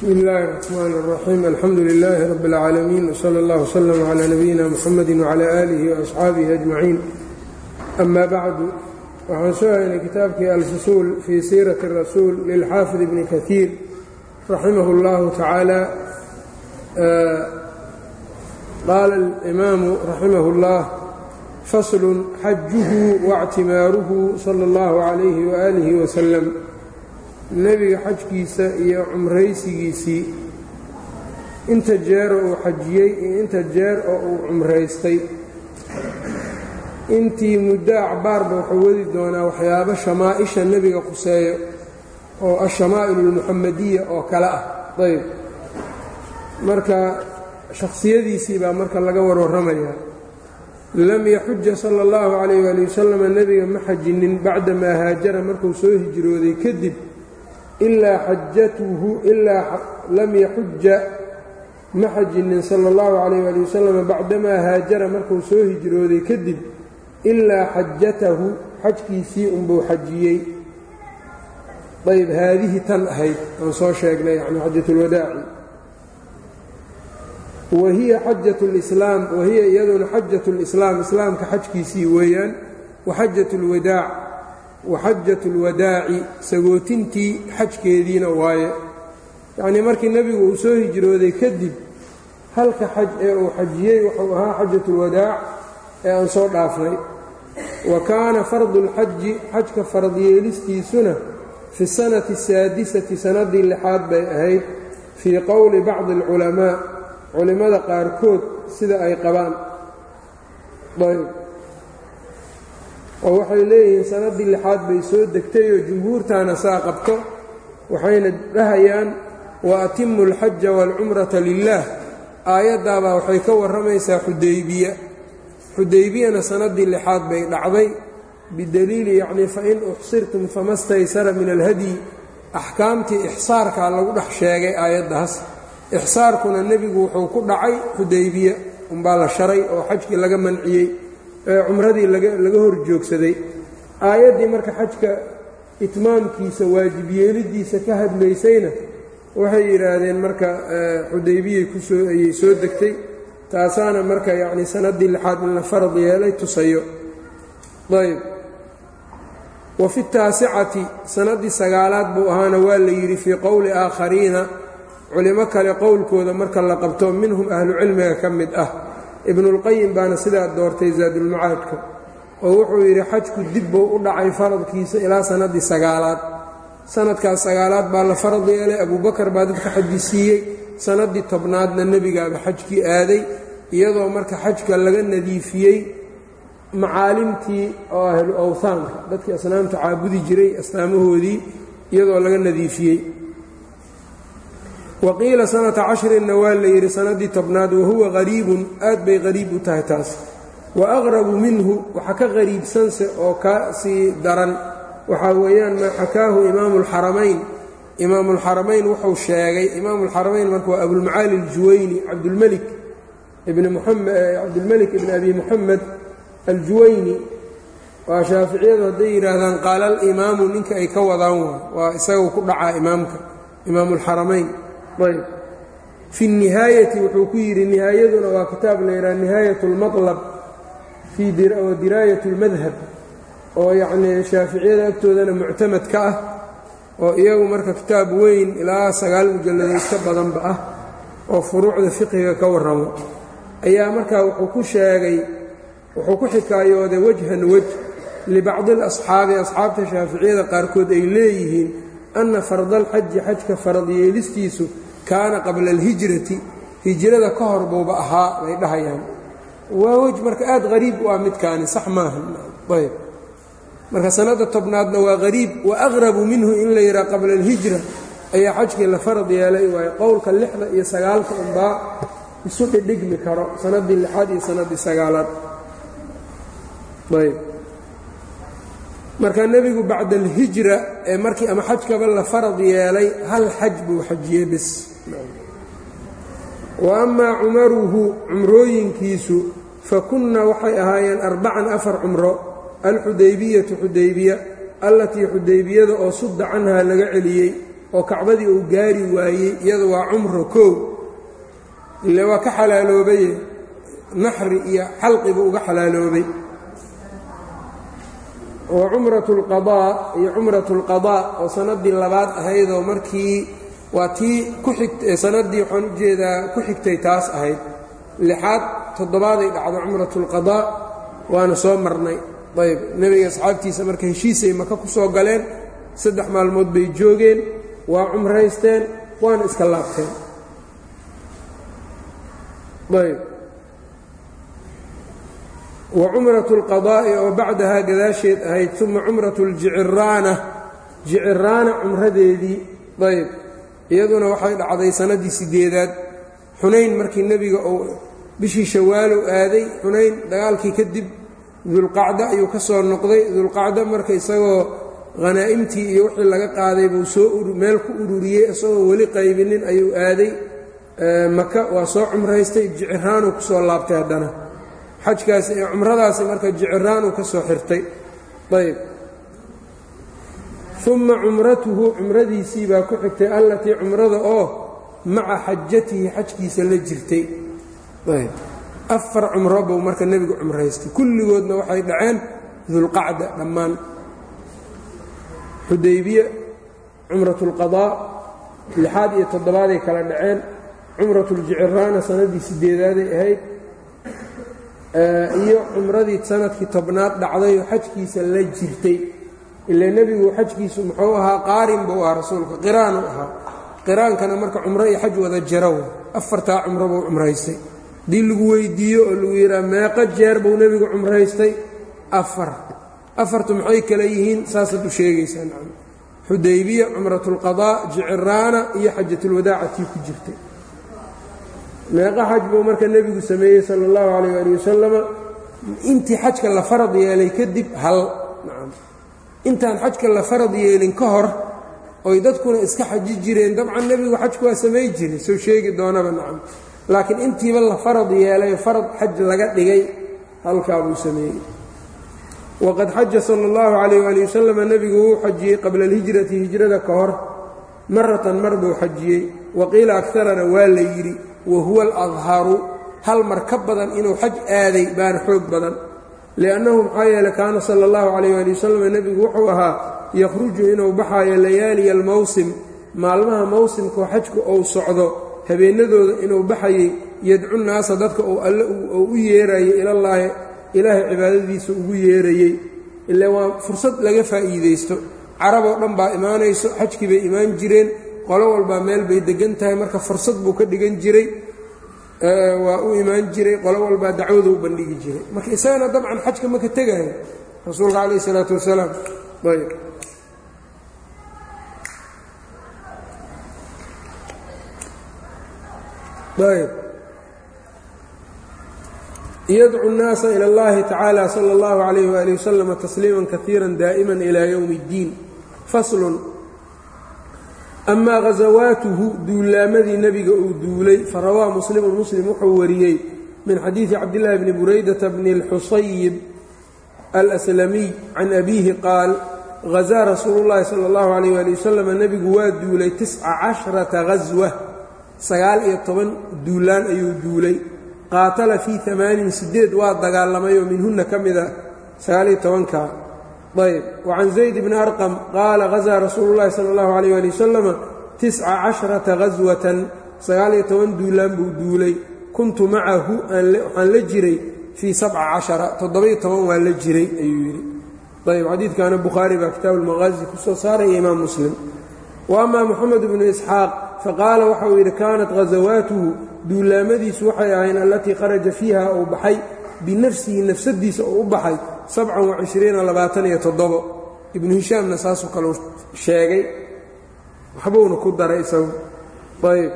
bsmi illaahi الرaxmaan الraxiim alxamdu lilaahi rab اlcaalamiin wslى اllah wslm clى nabiyina mxamedi wclى aalihi وasxaabihi ajmaciin ama bacdu waxaan soo haynay kitaabkii alfusuul fii siirati الrasuul lilxaafid ibni kahiir raximah اllahu tacaala qaala اlimaamu raximah اllah fasl xajuhu waاctimaaruhu salى اllahu عalayhi waalihi waslm nebiga xajkiisa iyo cumraysigiisii. Inta jeer oo uu xajiyey iyo inta jeer oo uu cumraystay. Intii muddo acbaarba wuxuu wadi doonaa waxyaabo shamaaisha nebiga quseeyo oo ashamaa'ilu almuxamadiya oo kale ah. Ayb. Marka shakhsiyadiisii baa marka laga warwarramayaa lam yaxuja sala allahu calayh waali wasalam nebiga ma xajinin bacdamaa haajara markuu soo hijrooday kadib ilaa xajatuhu ilaa lam yaxuja ma xajinin sala allahu calayh ali wasalam bacdamaa haajara markuu soo hijrooday kadib ilaa xajatahu xajkiisii unbuu xajiyey ayb haadihi tan ahayd aan soo sheegnay yani xajatulwadaaci wa hiya xajat lislaam wa hiya iyaduna xajat lislaam islaamka xajkiisii weeyaan wa xajat lwadaac waxajat اlwadaaci sagootintii xajkeediina waaye yacnii markii nebigu uu soo hijrooday kadib halka xaj ee uu xajiyey wuxuu ahaa xajat اlwadaac ee aan soo dhaafnay wa kaana fardu اlxaji xajka fardyeelistiisuna fi sanati الsaadisati sanadii lixaad bay ahayd fii qowli bacdi اlculamaa culimmada qaarkood sida ay qabaan oo waxay leeyihiin sannaddii lixaad bay soo degtay oo jumhuurtaana saa qabto waxayna dhahayaan wa atimu alxaja waalcumrata lilaah aayaddaabaa waxay ka warramaysaa xudaybiya. Xudaybiyana sannaddii lixaad bay dhacday bideliili yacnii fain uxsirtum fama staysara min alhadyi axkaamtii ixsaarkaa lagu dhex sheegay aayaddaas. Ixsaarkuna nebigu wuxuu ku dhacay xudaybiya umbaa la sharay oo xajkii laga manciyey cumradii laga hor joogsaday. Aayaddii marka xajka itmaamkiisa waajib yeelidiisa ka hadlaysayna waxay yidhaahdeen marka xudaybiyay ku soo ayay soo degtay taasaana marka yacni sannaddii lixaad in la farad yeelay tusayo. Ayb wa fi taasicati sannaddii sagaalaad buu ahaana waa la yidhi fii qowli aakhariina culimo kale qowlkooda marka la qabto minhum ahlu cilmiga ka mid ah ibnulqayim baana sidaa doortay zaadulmacaadka oo wuxuu yidhi xajku dib buu u dhacay faradkiisa ilaa sannaddii sagaalaad. Sanadkaas sagaalaad baa la farad yeelay abuubakar baa dadka xaji siiyey. Sannaddii tobnaadna nebigaaba xajkii aaday iyadoo marka xajka laga nadiifiyey macaalimtii oo ahlu awhaanka dadkii asnaamta caabudi jiray astaamahoodii iyadoo laga nadiifiyey waqiila sanata cashrinna waa la yidhi sannaddii tobnaad wahuwa qariibun aad bay qariib u tahay taas. Wa aqrabu minhu waxa ka qariibsanse oo ka sii daran. Waxaa weeyaan maa xakaahu imaamu alxaramayn imaamu alxaramayn wuxuu sheegay imaamu alxaramayn marka waa abulmacaali aljuwayni cabdulmelik ibni muamed cabdulmelik ibni abi muxamed aljuwayni. Waa shaaficiyadu hadday yidhaahdaan qaala alimaamu ninka ay ka wadaan waa isagu ku dhacaa imaamka imaamu alxaramayn ayb fi nihaayati wuxuu ku yidhi nihaayaduna waa kitaab la yidhaha nihaayat اlmaطlab fii diraayat اlmadhab oo yacnii shaaficiyada agtoodana muctamad ka ah oo iyagu marka kitaab weyn ilaa sagaal mujalladood ka badanba ah oo furuucda fiqhiga ka warramo ayaa markaa wuxuu ku sheegay wuxuu ku xikaayooday wajhan wej libacdi اlasxaabi asxaabta shaaficiyada qaarkood ay leeyihiin ana farda alxaji xajka farad yeelistiisu kaana qabla alhijrati hijrada ka hor buuba ahaa bay dhahayaan waa wej marka aad qariib u ah midkaani sax maaha ayb marka sanadda tobnaadna waa qariib wa aqrabu minhu in la yidhaha qabla alhijra ayaa xajkii la farad yeelay waayo qowlka lixda iyo sagaalka unbaa isu dhidhigmi karo sannaddii lixaad iyo sannaddii sagaalaad ayb marka nebigu bacda alhijra ee markii ama xajkaba la farad yeelay hal xaj buu xajiyey bis wa amaa cumaruhu cumrooyinkiisu fa kunna waxay ahaayeen arbacan afar cumro alxudaybiyatu xudaybiya allatii xudaybiyada oo sudda canhaa laga celiyey oo kacbadii uu gaari waayey iyada waa cumro koow. Ile waa ka xalaaloobaye naxri iyo xalqi buu uga xalaaloobay oo cumratu lqadaa iyo cumratu lqadaa oo sannaddii labaad ahaydoo markii waa tii ku xigt sannaddii waxaan u jeedaa ku xigtay taas ahayd. Lixaad toddobaaday dhacdo cumratu lqadaa waana soo marnay. Ayb nebiga asxaabtiisa marka heshiisay maka ku soo galeen saddex maalmood bay joogeen waa cumraysteen waana iska laabteen. Ayb wa cumratu اlqadaa'i oo bacdahaa gadaasheed ahayd uma cumratu اljiciraana jiciraana cumradeedii ayb iyaduna waxay dhacday sannaddii sideedaad xunayn markii nebiga uu bishii shawaalow aaday xunayn dagaalkii kadib dulqacdo ayuu ka soo noqday. Dulqacdo marka isagoo khanaa'imtii iyo wixii laga qaaday buu soo meel ku ururiyey isagoo weli qaybinin ayuu aaday maka waa soo cumraystay. Jiciraanuu ku soo laabtay haddana xajkaasi ee cumradaasi marka jiciraanuu ka soo xirtay. Ayb. Uma cumratuhu cumradiisii baa ku xigtay allatii cumrada oo maca xajatihi xajkiisa la jirtay. Ayb. Afar cumro buu marka nebigu cumraystay. Kulligoodna waxay dhaceen dulqacda dhammaan xudaybiye cumratu اlqadaa lixaad iyo toddobaaday kala dhaceen. Cumratu ljiciraana sannaddii sideedaaday ahayd iyo cumradii sannadkii tobnaad dhacdayoo xajkiisa la jirtay. Ila nebigu xajkiisu muxuu ahaa qaarin buu ahaa rasuulka qiraanuu ahaa. Qiraankana marka cumro iyo xaj wada jaraw afartaa cumro buu cumraystay. Haddii lagu weydiiyo oo lagu yidhaha meeqo jeer buu nebigu cumraystay afar. Afartu maxay kale yihiin saasaad u sheegaysaa xudaybiya cumratulqadaa jiciraana iyo xajatulwadaaca tii ku jirtay meeqo xaj buu marka nebigu sameeyey sala allahu calayh ali wasalama intii xajka la farad yeelay kadib hal intaan xajka la farad yeelin ka hor oy dadkuna iska xaji jireen. Dabcan nebigu xajku waa samay jiray soo sheegi doonaba nacam laakiin intiiba la farad yeelay farad xaj laga dhigay halkaa buu sameeyey. Waqad xaja sala allahu calayh ali wasalam nebigu wuu xajiyey qabla alhijrati hijrada ka hor. Maratan mar buu xajiyey. Wa qiila akarana waa la yidhi wa huwa aladharu hal mar ka badan inuu xaj aaday baana xoog badan. Liannahu maxaa yeeley kaana sala allahu calayh ali wasalam nebigu wuxuu ahaa yakhruju inuu baxaayo layaaliya almowsim maalmaha mowsimkao xajku uu socdo habeenadooda inuu baxayey yadcu naasa dadka uu alle uu u yeerayo ilallaahi ilaahay cibaadadiisa ugu yeerayey ile waa fursad laga faa'iidaysto. Carab oo dhan baa imaanayso xajkii bay imaan jireen qolo walbaa meel bay deggan tahay marka fursad buu ka dhigan jiray waa u imaan jiray qolo walbaa dacwada u bandhigi jiray marka isagana dabcan xajka maka tegayo rasuulka calayh isalaatu wasalaam ayb ayb yadcu الnaasa ilى اllahi tacaalى salى اllahu عalayh wali waslm tasliima kaiira daa'ima ilى ywm اddiin faslun amaa ghasawaatuhu duulaamadii nebiga uu duulay farawaa muslimu muslim wuxuu wariyey min xadiidi cabdillaahi bni buraydata bni اlxusayib alslamiy can abiihi qaal hazaa rasuulu llahi sala اllahu alayh ali wasalam nebigu waa duulay tisca casharata ghaswa sagaal iyo toban duulaan ayuu duulay. Qaatala fii amaanin sideed waa dagaalamayoo minhunna ka mida sagaaliyo tobanka ayb. Wa can zayd bni arqam qaala hazaa rasuulu llahi sala allahu alayh ali wasalama tisca casharata ghaswatan sagaaliyo toban duulaan buu duulay. Kuntu macahu waxaan la jiray fii sabca cashara. Toddoba-iyo toban waa la jiray ayuu yidhi. Ayb xadiidkaana bukhaari baa kitaabu lmaqaazi ku soo saaraya imaam muslim. Wa amaa moxamed bnu isxaaq faqaala waxauu yidhi kaanat ghasawaatuhu duulaamadiisu waxay ahayn allatii kharaja fiiha uu baxay. Binafsihi nafsadiisa uu u baxay sabcan wacishriina labaatan iyo toddobo. Ibnu hishaamna saasoo kaleu sheegay. Waxbuuna ku daray isagu. Ayb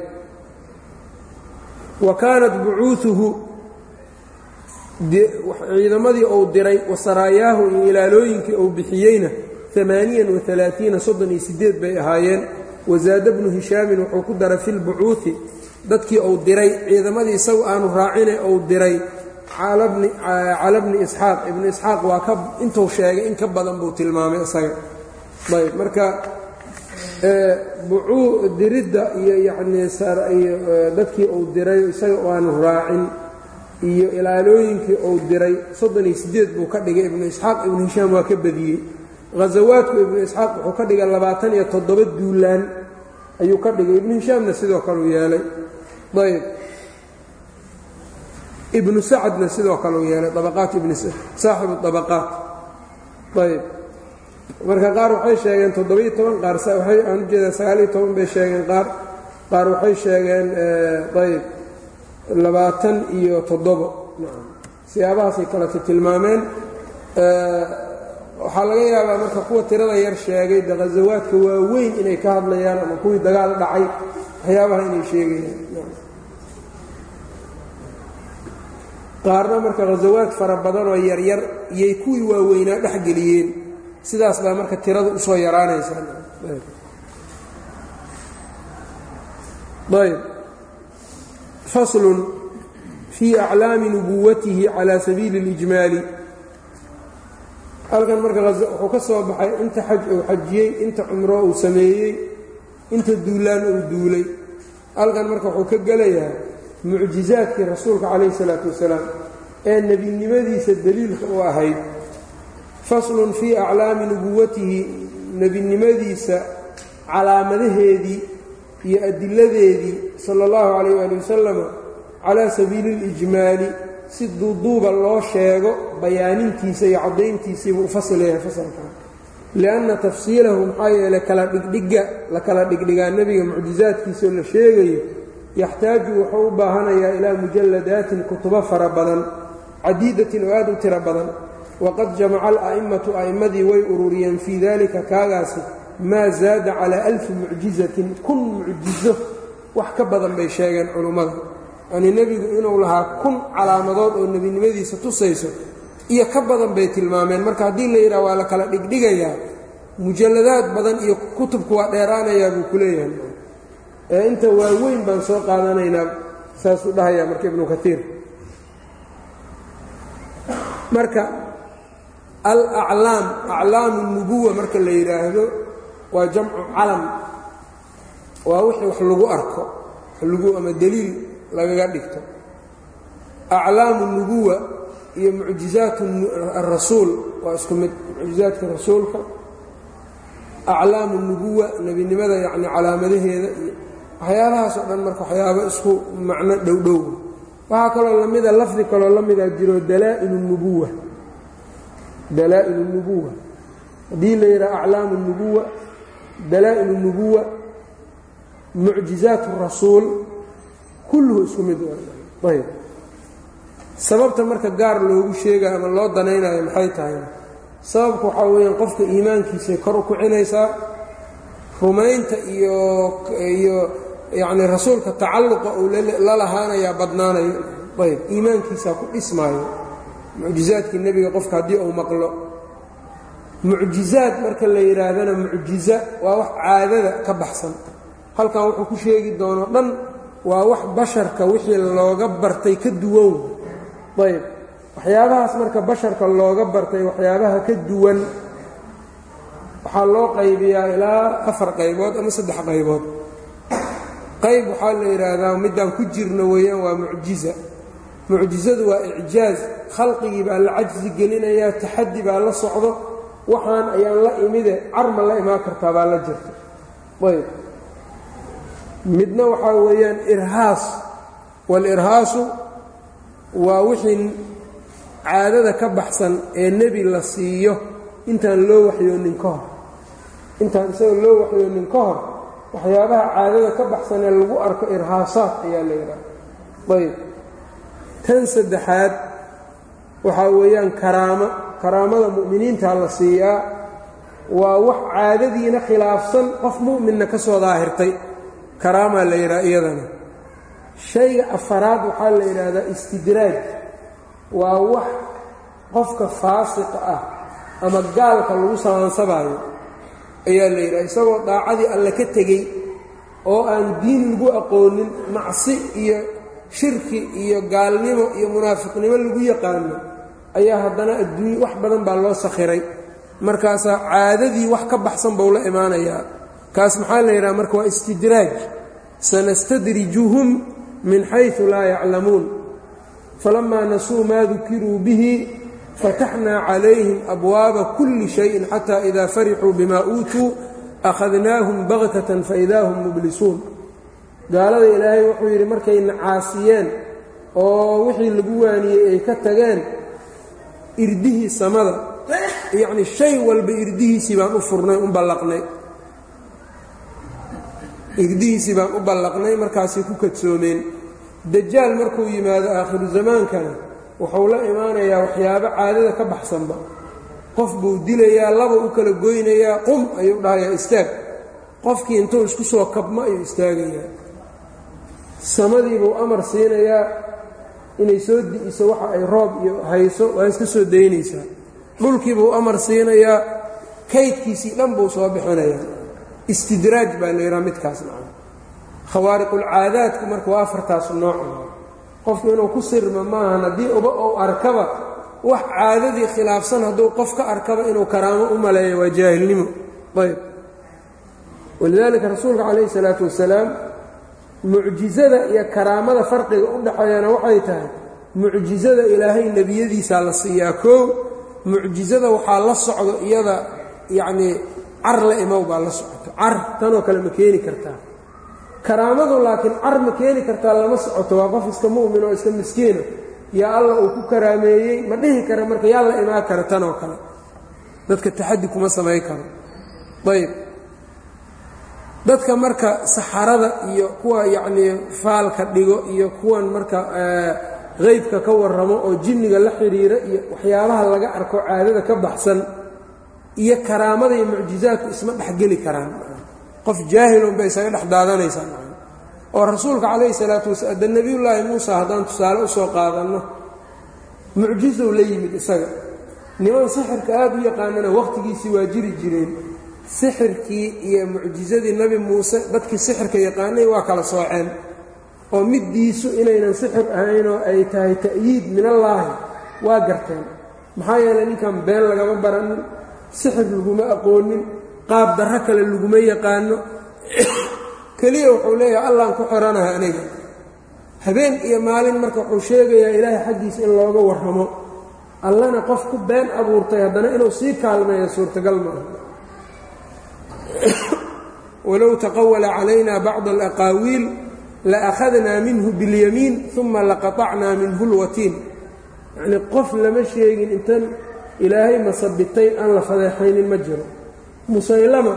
wa kaanat bucuuuhu ciidamadii uu diray wa saraayaahu iyo ilaalooyinkii uu bixiyeyna amaaniyan waalaaiina soddon iyo sideed bay ahaayeen. Wasaada bnu hishaamin wuxuu ku daray fi lbucuuhi dadkii uu diray ciidamadii isagu aanu raacine uu diray cala bni isxaaq ibnu isxaaq waa ka intuu sheegay in ka badan buu tilmaamay isaga. Ayb marka bucuu diridda iyo yacnii iyo dadkii uu diray isaga aanu raacin iyo ilaalooyinkii uu diray soddon iyo siddeed buu ka dhigay. Ibnu isxaaq ibnu hishaam waa ka badiyey. Ghasawaadku ibnu isxaaq wuxuu ka dhigay labaatan iyo toddoba duulaan ayuu ka dhigay. Ibnu hishaamna sidoo kale u yeelay. Ayb ibnu sacadna sidoo kale u yeelay abaqaat saaxibu abaqaat ayb marka qaar waxay sheegeen toddoba-iyo toban qaar aan u jeedaa sagaaliyo toban bay sheegeen qaar. Qaar waxay sheegeen ayb labaatan iyo toddobo. Siyaabahaasay kaleta tilmaameen. Waxaa laga yaabaa marka kuwa tirada yar sheegay de khasawaadka waaweyn inay ka hadlayaan ama kuwii dagaal dhacay waxyaabaha inay sheegayaan qaarna marka khasawaad fara badan oo yaryar iyay kuwii waaweynaa dhex geliyeen. Sidaas baa marka tirada u soo yaraanaysaa. Ayb. Faslun fii aclaami nubuwatihi calaa sabiili اlijmaali halkan marka wuxuu ka soo baxay inta xaj uu xajiyey inta cumro uu sameeyey inta duulaan uu duulay. Halkan marka wuxuu ka gelayaa mucjizaadkii rasuulka calayh isalaatu wasalaam ee nebinimadiisa daliilka u ahayd faslun fii aclaami nubuwatihi nebinimadiisa calaamadaheedii iyo adiladeedii sala allahu calayh waali wasalama calaa sabiili اlijmaali si duuduuba loo sheego bayaanintiisa iyo caddayntiisiibuu u fasilayahay fasalkan lianna tafsiilahu maxaa yeelay kala dhigdhiga la kala dhigdhigaa nebiga mucjizaadkiisaoo la sheegayo yaxtaaju wuxuu u baahanayaa ilaa mujalladaatin kutubo fara badan cadiidatin oo aad u tiro badan. Waqad jamaca ala'imatu a'immadii way ururiyeen fii dalika kaagaasi maa zaada calaa alfi mucjizatin kun mucjizo. Wax ka badan bay sheegeen culummada yani nebigu inuu lahaa kun calaamadood oo nebinimadiisa tusayso iyo ka badan bay tilmaameen. Marka haddii la yidhaha waa la kala dhigdhigayaa mujalladaad badan iyo kutubku waa dheeraanayaa buu ku leeyahay ee inta waaweyn baan soo qaadanaynaa saasuu dhahayaa marka ibnu kaiir marka alaclaam aclaamu nubuwa marka la yidhaahdo waa jamcu calam. Waa wixii wax lagu arko lagu ama deliil lagaga dhigto. Aclaamu nubuwa iyo mucjizaat arasuul waa isku mid mucjizaadka rasuulka. Aclaamu nubuwa nebinimada yacni calaamadaheeda iyo waxyaabahaas oo dhan marka waxyaabo isku macno dhowdhow waxaa kaloo lamida lafdi kaloo la mida jiro dalaa'ilu nubuwa dalaa'ilu nubuwa haddii la yidhaha aclaamu nubuwa dalaa'ilu rasuul kulluhu isku mid ayb. Sababta marka gaar loogu sheegayo ama loo danaynayo maxay tahay? Sababku waxaa weeyaan qofka iimaankiisay kor u kicinaysaa rumaynta iyo iyo yacni rasuulka tacalluqa uu la lahaanayaa badnaanayo ayb iimaankiisaa ku dhismaayo mucjizaadkii nebiga qofka haddii uu maqlo. Mucjizaad marka la yidhaahdana mucjiza waa wax caadada ka baxsan. Halkan wuxuu ku sheegi doono dhan waa wax basharka wixii looga bartay ka duwan. Ayb waxyaabahaas marka basharka looga bartay waxyaabaha ka duwan waxaa loo qaybiyaa ilaa afar qaybood ama saddex qaybood qayb waxaa la yidhaahdaa middaan ku jirno weeyaan waa mucjiza. Mucjizadu waa icjaaz. Khalqigii baa la cajsi gelinayaa taxaddi baa la socdo. Waxaan ayaan la imide carma la imaan kartaa baa la jirta. Ayb. Midna waxaa weeyaan irhaas. Waalirhaasu waa wixii caadada ka baxsan ee nebi la siiyo. Intaan loo waxyoonin ka hor. Intaan isagoo loo waxyoonin ka hor waxyaabaha caadada ka baxsan ee lagu arko irhaasaad ayaa la yidhaha ayb tan saddexaad waxaa weeyaan karaamo karaamada mu'miniinta la siiyaa waa wax caadadiina khilaafsan qof mu'minna ka soo daahirtay. Karaamaa la yidhaha iyadana. Shayga afaraad waxaa la yidhaahdaa istidraaj. Waa wax qofka faasiqa ah ama gaalka lagu samansabaayo ayaa la yidhaha isagoo daacadii alle ka tegey oo aan diin lagu aqoonin macsi iyo shirki iyo gaalnimo iyo munaafiqnimo lagu yaqaano ayaa haddana adduunya wax badan baa loo sakhiray. Markaasaa caadadii wax ka baxsan buu la imaanayaa. Kaas maxaa la yidhaha marka waa istidraaj. Sanastadrijuhum min xayثu laa yaclamuun. Falamaa nasuu maa dukiruu bihi fataxnaa calayhim abwaaba kulli shayin xataa idaa farixuu bima uutuu akhadnaahum baktatan faidaa hum mublisuun gaalada ilaahay wuxuu yidhi markay nacaasiyeen oo wixii lagu waaniyey ay ka tageen irdihii samada yacni shay walba irdihiisii baan u furnay u ballaqnay irdihiisii baan u ballaqnay markaasay ku kadsoomeen dajaal markuu yimaado aakhiru zamaankana wuxuu la imaanayaa waxyaabo caadada ka baxsanba. Qof buu dilayaa laba u kala goynayaa qum ayuu dhahayaa istaag. Qofkii intuu isku soo kabmo ayuu istaagayaa. Samadiibuu amar siinayaa inay soo di'iso waxa ay roob iyo hayso waa iska soo daynaysaa dhulkiibuu amar siinayaa kaydkiisii dhan buu soo bixinayaa. Istidraaj baa la yidhaha midkaas macna khawaariqulcaadaadku marka waa afartaas nooc qofku inuu ku sirma maahan haddii uba ou arkaba wax caadadii khilaafsan hadduu qof ka arkaba inuu karaamo u maleeyo waa jaahilnimo. Ayb. Walidaalika rasuulka calayhi salaatu wasalaam mucjizada iyo karaamada farqiga u dhaxeeyana waxay tahay mucjizada ilaahay nebiyadiisaa la siiyaa koow mucjizada waxaa la socdo iyada yacnii car la imow baa la socoto car tanoo kale ma keeni kartaa karaamadu laakiin car ma keeni kartaa lama socoto waa qof iska mu'min oo iska miskiina yaa alla uu ku karaameeyey ma dhihi kara marka yaa la imaan kara tanoo kale. Dadka taxaddi kuma samayn karo. Ayb dadka marka saxarada iyo kuwa yacnii faalka dhigo iyo kuwan marka qaybka ka warramo oo jinniga la xidhiira iyo waxyaabaha laga arko caadada ka baxsan iyo karaamada iyo mucjizaadku isma dhexgeli karaan qof jaahilun bay isaga dhex daadanaysaa oo rasuulka calayhi salaatu wasalaam de nebiyullaahi muusa haddaan tusaale u soo qaadanno mucjizow la yimid isaga. Niman sixirka aad u yaqaanana wakhtigiisii waa jiri jireen. Sixirkii iyo mucjizadii nebi muuse dadkii sixirka yaqaanay waa kala sooceen. Oo middiisu inaynan sixir ahaynoo ay tahay ta'yiid minallaahi waa garteen. Maxaa yeelay ninkan been lagama baranin sixir laguma aqoonin qaab darro kale laguma yaqaano keliya wuxuu leeyahay allaan ku xoranaha aniga habeen iyo maalin marka wuxuu sheegayaa ilaahay xaggiisa in looga warramo allana qof ku been abuurtay haddana inuu sii kaalmeeyo suurtagal maaha walow taqawala calayna bacd alaqaawiil laakhadnaa minhu biاlyamiin uma laqaطacnaa minhu اlwatiin yacnii qof lama sheegin intan ilaahay masabitay aan la fadeexaynin ma jiro musaylama.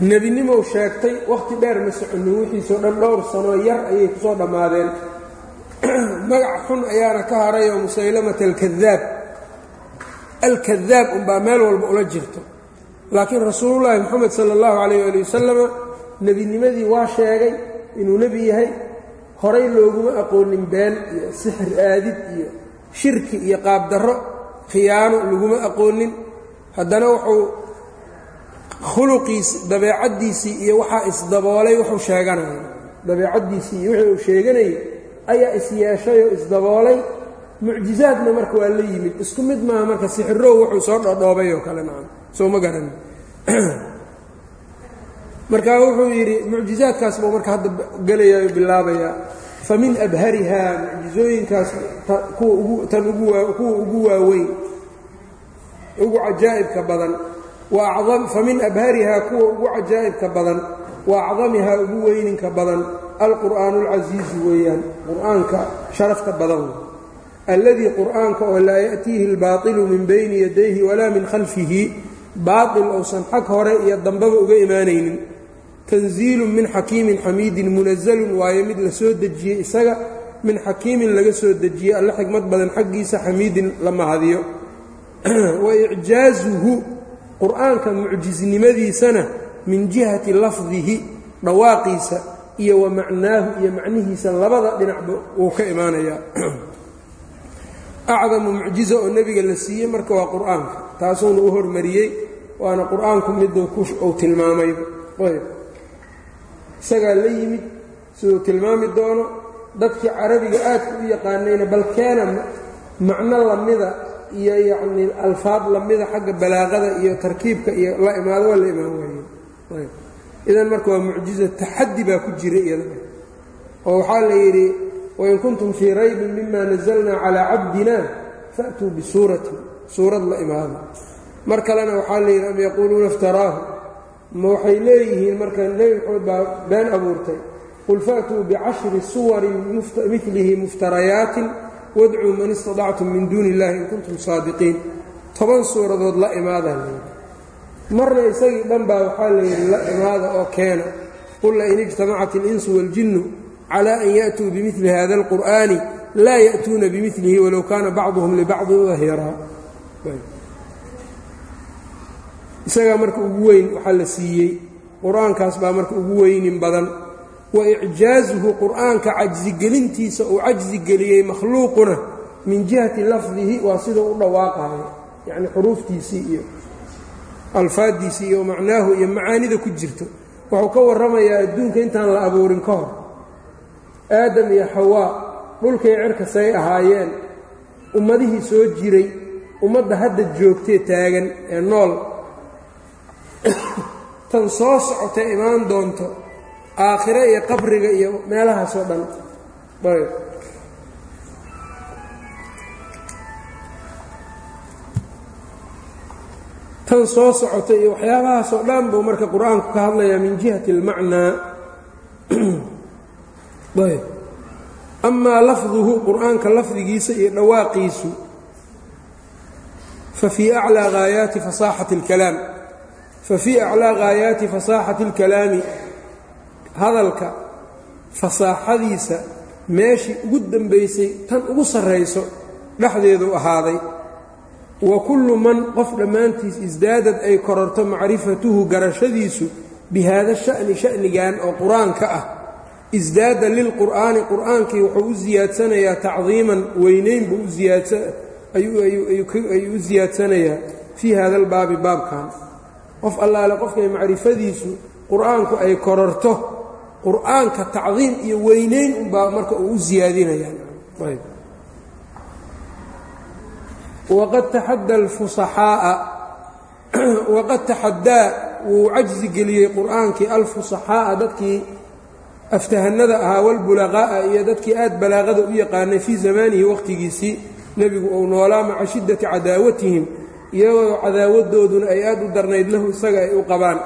Nebinimow sheegtay wakhti dheer ma soconin wixiisoo dhan dhowr sanoo yar ayay ku soo dhammaadeen. Magac xun ayaana ka haray oo musaylamata alkadaab alkadaab unbaa meel walba ula jirto. Laakiin rasuulullaahi moxamed sala allahu calayh ali wasalama nebinimadii waa sheegay inuu nebi yahay. Horay looguma aqoonin been iyo sixir aadid iyo shirki iyo qaabdarro khiyaano laguma aqoonin. Haddana wuxuu khuluqiisi dabeecaddiisii iyo waxaa isdaboolay wuxuu sheeganaya dabeecaddiisii iyo wixii uu sheeganayay ayaa isyeeshay oo isdaboolay. Mucjizaadna marka waa la yimid. Isku mid maaha marka sixirow wuxuu soo dhodhoobay oo kale nacam. Soo ma garan. Marka wuxuu yidhi mucjizaadkaas buu marka hadda gelaya o bilaabayaa fa min abharihaa mucjizooyinkaas tan kuwa ugu waaweyn ugu cajaa'ibka badan fa min abharihaa kuwa ugu cajaa'ibka badan wa acdamihaa ugu weyninka badan alqur'aanu alcasiizu weeyaan qur'aanka sharafta badan alladii qur'aanka oo laa ya'tiihi albaaطilu min bayni yadayhi walaa min khalfihi baaطil ousan xag hore iyo dambaba uga imaanaynin tanziilu min xakiimin xamiidin munazalun waayo mid la soo dejiyey isaga min xakiimin laga soo dejiyey alle xikmad badan xaggiisa xamiidin la mahadiyo. Wa icjaazuhu qur'aanka mucjisnimadiisana min jihati lafdihi dhawaaqiisa iyo wa macnaahu iyo macnihiisa labada dhinacba wuu ka imaanayaa. Acdamu mucjizo oo nebiga la siiyey marka waa qur'aanka taasuuna u hormariyey waana qur'aanku miduu uu tilmaamayba ayb isagaa la yimid siduu tilmaami doono dadkii carabiga aadka u yaqaanayna bal keena macno lamida iyo yacnii alfaad lamida xagga balaaqada iyo tarkiibka iyo la imaado waa la imaan waaye idan marka waa mucjiza taxaddi baa ku jira iyada. Oo waxaa la yidhi wain kuntum fii raybin mima nazalna calaa cabdina faatuu bisuuratin suurad la imaado. Mar kalena waxaa la yidhi am yaquuluuna iftaraahu ma waxay leeyihiin marka nebi maxamed baa been abuurtay qul faatuu bicashri suwarin milihi muftarayaatin wadcuu man istadactum min duuni illahi in kuntum saadiqiin toban suuradood la imaadaa layidhi marna isagii dhan baa waxaa layidhi la imaada oo keena qul lain ijtamacat اlinsu waاljinnu cala an ya'tuu bimili hada اlqur'ani laa ya'tuuna bimilihi walow kaana bacduhum libacdin dahiraa isagaa marka ugu weyn waxaa la siiyey. Qur'aankaas baa marka ugu weynin badan. Wa icjaazuhu qur'aanka cajsigelintiisa uu cajsigeliyey makhluuquna min jihati lafdihi waa sidau u dhawaaqayo yacni xuruuftiisii iyo alfaaddiisii iyo macnaahu iyo macaanida ku jirto. Wuxuu ka warramayaa adduunka intaan la abuurin ka hor. Aadam iyo xawaa dhulkay cerka say ahaayeen. Ummadihii soo jiray ummadda hadda joogtee taagan ee nool tan soo socotay imaan doonto aakhire iyo qabriga iyo meelahaasoo dhan ayb tan soo socotay iyo waxyaabahaasoo dhan buu marka qur-aanku ka hadlayaa min jihati اlmacnaa ayb amaa lafduhu qur-aanka lafdigiisa iyo dhawaaqiisu fa fii aclىa haayaati fasaaxati اlkalaam fa fii aclaa haayaati fasaaxati اlkalaami hadalka fasaaxadiisa meeshii ugu dembaysay tan ugu sarrayso dhexdeedu ahaaday wa kullu man qof dhammaantiis isdaadad ay kororto macrifatuhu garashadiisu bi haada sha'ni sha'nigan oo qur'aanka ah. Isdaada lilqur'aani qur'aankii wuxuu u siyaadsanayaa tacdiiman weynayn buu ayuu u siyaadsanayaa fii hada albaabi baabkan qof allaale qofkay macrifadiisu qur'aanku ay kororto qur'aanka tacdiim iyo weynayn unbaa marka uu u siyaadinayaan waqad taxaddaa wuu cajsi geliyey qur'aankii alfusaxaa'a dadkii aftahanada ahaa walbulaqaa'a iyo dadkii aad balaaqada u yaqaanay fii zamaanihi waqhtigiisii nebigu uu noolaa maca shiddati cadaawatihim iyagoo cadaawadooduna ay aad u darnayd lahu isaga ay u qabaan.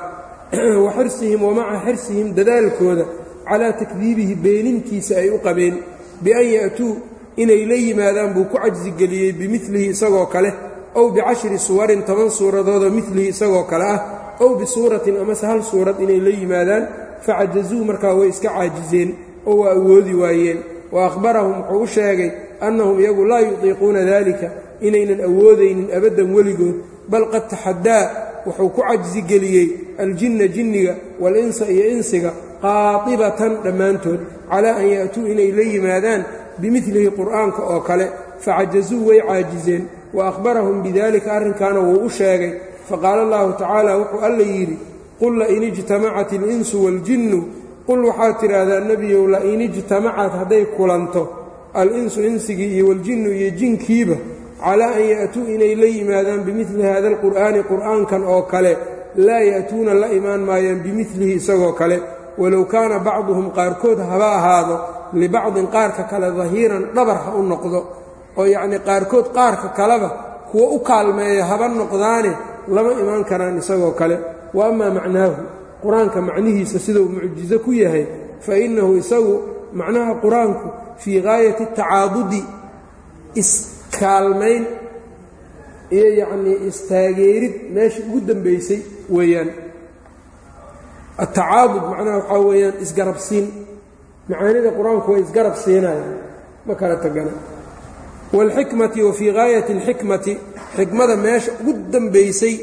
Wa xirsihim wa maca xirsihim dadaalkooda calaa takdiibihi beenintiisa ay u qabeen bian ya'tuu inay la yimaadaan buu ku cajsigeliyey bimilihi isagoo kale ow bicashri suwarin toban suuradoodoo milihi isagoo kale ah ow bisuuratin amase hal suurad inay la yimaadaan facajazuu markaa way iska caajiseen oo waa awoodi waayeen. Wa akhbarahum wuxuu u sheegay annahum iyagu laa yutiiquuna dalika inaynan awoodaynin abaddan weligood bal qad taxaddaa wuxuu ku cajsigeliyey aljinna jinniga walinsa iyo insiga qaatibatan dhammaantood calaa an ya'tuu inay la yimaadaan bimilihi qur'aanka oo kale. Facajazuu way caajiseen wa akhbarahum bidalika arrinkaana wuu u sheegay. Faqaala allahu tacaala wuxuu alla yidhi qul lain ijtamacat اlinsu waاljinnu qul waxaad tidhaahdaa nebiyow lain ijtamacat hadday kulanto al-insu insigii iyo waljinnu iyo jinkiiba calaa an ya'tuu inay la yimaadaan bimili hada alqur'aani qur'aankan oo kale laa ya'tuuna la imaan maayaan bimilihi isagoo kale. Walow kaana bacduhum qaarkood haba ahaado libacdin qaarka kale dahiiran dhabar ha u noqdo oo yacnii qaarkood qaarka kaleba kuwo u kaalmeeya haba noqdaane lama imaan karaan isagoo kale. Wa amaa macnaahu qur'aanka macnihiisa siduu mucjizo ku yahay fa innahu isagu macnaha qur'aanku fii gaayati tacaadudi iskaalmayn iyo yacnii istaageerid meesha ugu dambaysay weeyaan. Atacaadud macnaha waxaa weeyaan isgarabsiin. Macaanida qur'aanku way isgarab siinayaan ma kala tagana. Waalxikmati wa fii gaayati alxikmati xikmada meesha ugu dambaysay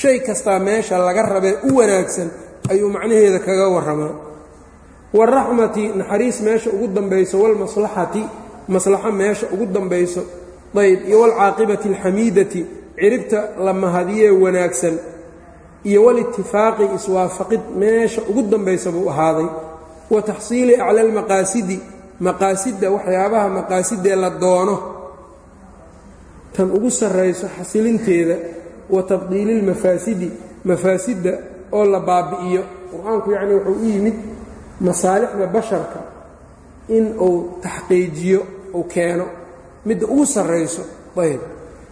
shay kastaa meesha laga rabee u wanaagsan ayuu macnaheeda kaga warramaa waalraxmati naxariis meesha ugu dambayso waalmaslaxati maslaxo meesha ugu dambayso. Ayb iyo waalcaaqibati alxamiidati ciribta la mahadiyee wanaagsan. Iyo walitifaaqi iswaafaqid meesha ugu dambaysa buu ahaaday. Wa taxsiili acla almaqaasidi maqaasidda waxyaabaha maqaasidee la doono. Tan ugu sarrayso xasilinteeda wa tabdiili lmafaasidi mafaasidda oo la baabi'iyo. Qur'aanku yacni wuxuu u yimid masaalixda basharka in uu taxqiijiyo uu keeno. Midda ugu sarrayso ayb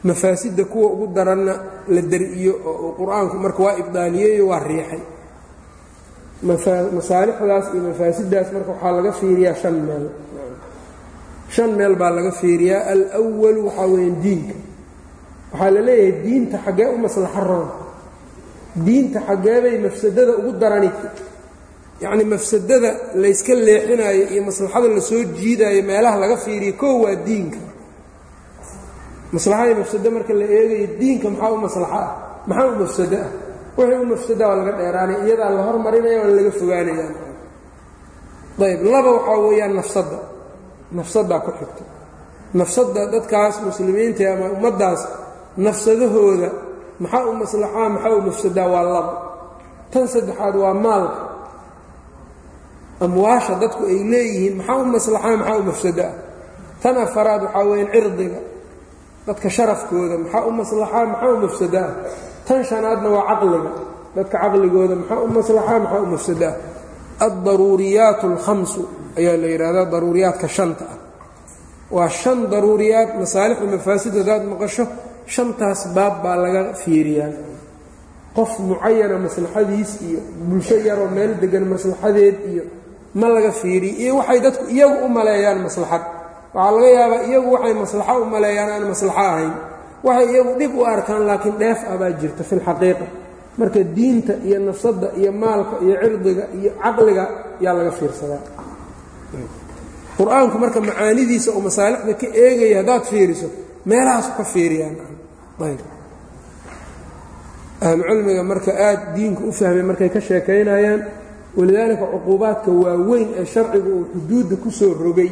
mafaasidda kuwa ugu daranna la dari'iyo oo qur'aanku marka waa ibdaaliyeyo waa riixay. Masaalixdaas iyo mafaasiddaas marka waxaa laga fiiriyaa shan meel. Shan meel baa laga fiiriyaa. Alwalu waxaa weeyaan diinka. Waxaa la leeyahay diinta xaggee u maslaxo roon. Diinta xaggeebay mafsadada ugu darani yacni mafsadada layska leexinaayo iyo maslaxada la soo jiidaayo meelaha laga fiiriyo koo waa diinka. Maslaxadii mafsado marka la eegayo diinka maxaa u maslaxo ah? Maxaa u mafsado ah? Wixii u mafsada waa laga dheeraanaya iyadaa la hormarinaya waana laga fogaanaya ayb laba waxaa weeyaan nafsadda nafsaddaa ku xigto nafsadda dadkaas muslimiinta ama ummaddaas nafsadahooda maxaa u maslaxaa maxaa u mafsadaa waa laba. Tan saddexaad waa maalka amwaasha dadku ay leeyihiin maxaa u maslaxaa maxaa u mafsadaa? Tan afaraad waxaa weyaan cirdiga dadka sharafkooda maxaa u maslaxaa maxaa u mafsadaa? Tan shanaadna waa caqliga dadka caqligooda maxaa u maslaxaa maxaa u mafsadaa? Addaruuriyaat alkhamsu ayaa la yidhaahdaa daruuriyaadka shanta ah. Waa shan daruuriyaad masaalixda mafaasid hadaad maqasho shantaas baab baa laga fiiriyaa. Qof mucayana maslaxadiis iyo bulsho yaroo meel degan maslaxadeed iyo ma laga fiiriyo iyo waxay dadku iyagu u maleeyaan maslaxad. Waxaa laga yaabaa iyagu waxay maslaxo u maleeyaan aan maslaxo ahayn. Waxay iyagu dhib u arkaan laakiin dheef ah baa jirta fi lxaqiiqa marka diinta iyo nafsadda iyo maalka iyo cirdiga iyo caqliga yaa laga fiirsadaa. Qur'aanku marka macaanidiisa oo masaalixda ka eegaya haddaad fiiriso meelahaasu ka fiiriyaan. Ahlucilmiga marka aad diinku u fahmay markay ka sheekaynayaan walidaalika cuquubaadka waaweyn ee sharcigu uu xuduudda ku soo rogay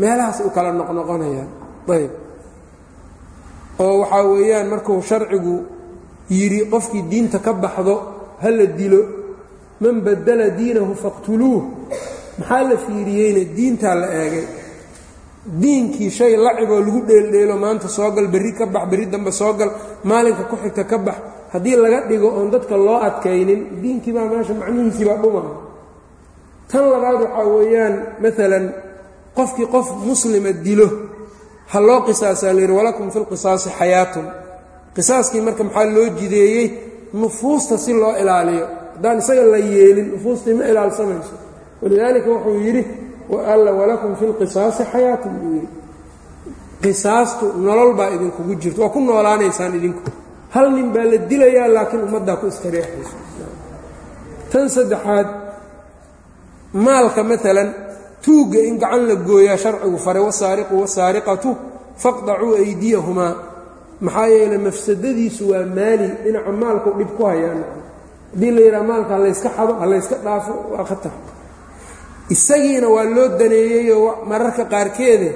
meelahaas u kala noqnoqonayaan ayb. Oo waxaa weeyaan markuu sharcigu yidhi qofkii diinta ka baxdo ha la dilo man badala diinahu faqtuluuh maxaa la fiiriyeyna diintaa la eegay. Diinkii shay laciboo lagu dheeldheelo maanta soo gal berri ka bax berri dambe soo gal maalinka ku xigta ka bax haddii laga dhigo oon dadka loo adkaynin diinkii baa meesha macnihiisii baa dhumaya tan labaad waxaa weeyaan maalan qofkii qof muslima dilo ha loo qisaasaa la yidhi walakum fi lqisaasi xayaatun. Qisaaskii marka maxaa loo jideeyey? Nufuusta si loo ilaaliyo. Haddaan isaga la yeelin nufuustii ma ilaalsamayso. Walidaalika wuxuu yidhi alla walakum fi lqisaasi xayaatun buu yidhi. Qisaastu nolol baa idinkugu jirto waa ku noolaanaysaan idinku hal nin baa la dilayaa laakiin ummaddaa ku istareexayso tan saddexaad maalka maalan tuugga in gacan la gooyaa sharcigu faray wasaariqu wasaariqatu faqdacuu aydiyahumaa maxaa yeeley mafsadadiisu waa maali dhinaca maalku dhib ku hayaan. Haddii la yidhaha maalka halayska xado halayska dhaafo waa khatar. Isagiina waa loo daneeyeyoo mararka qaarkeede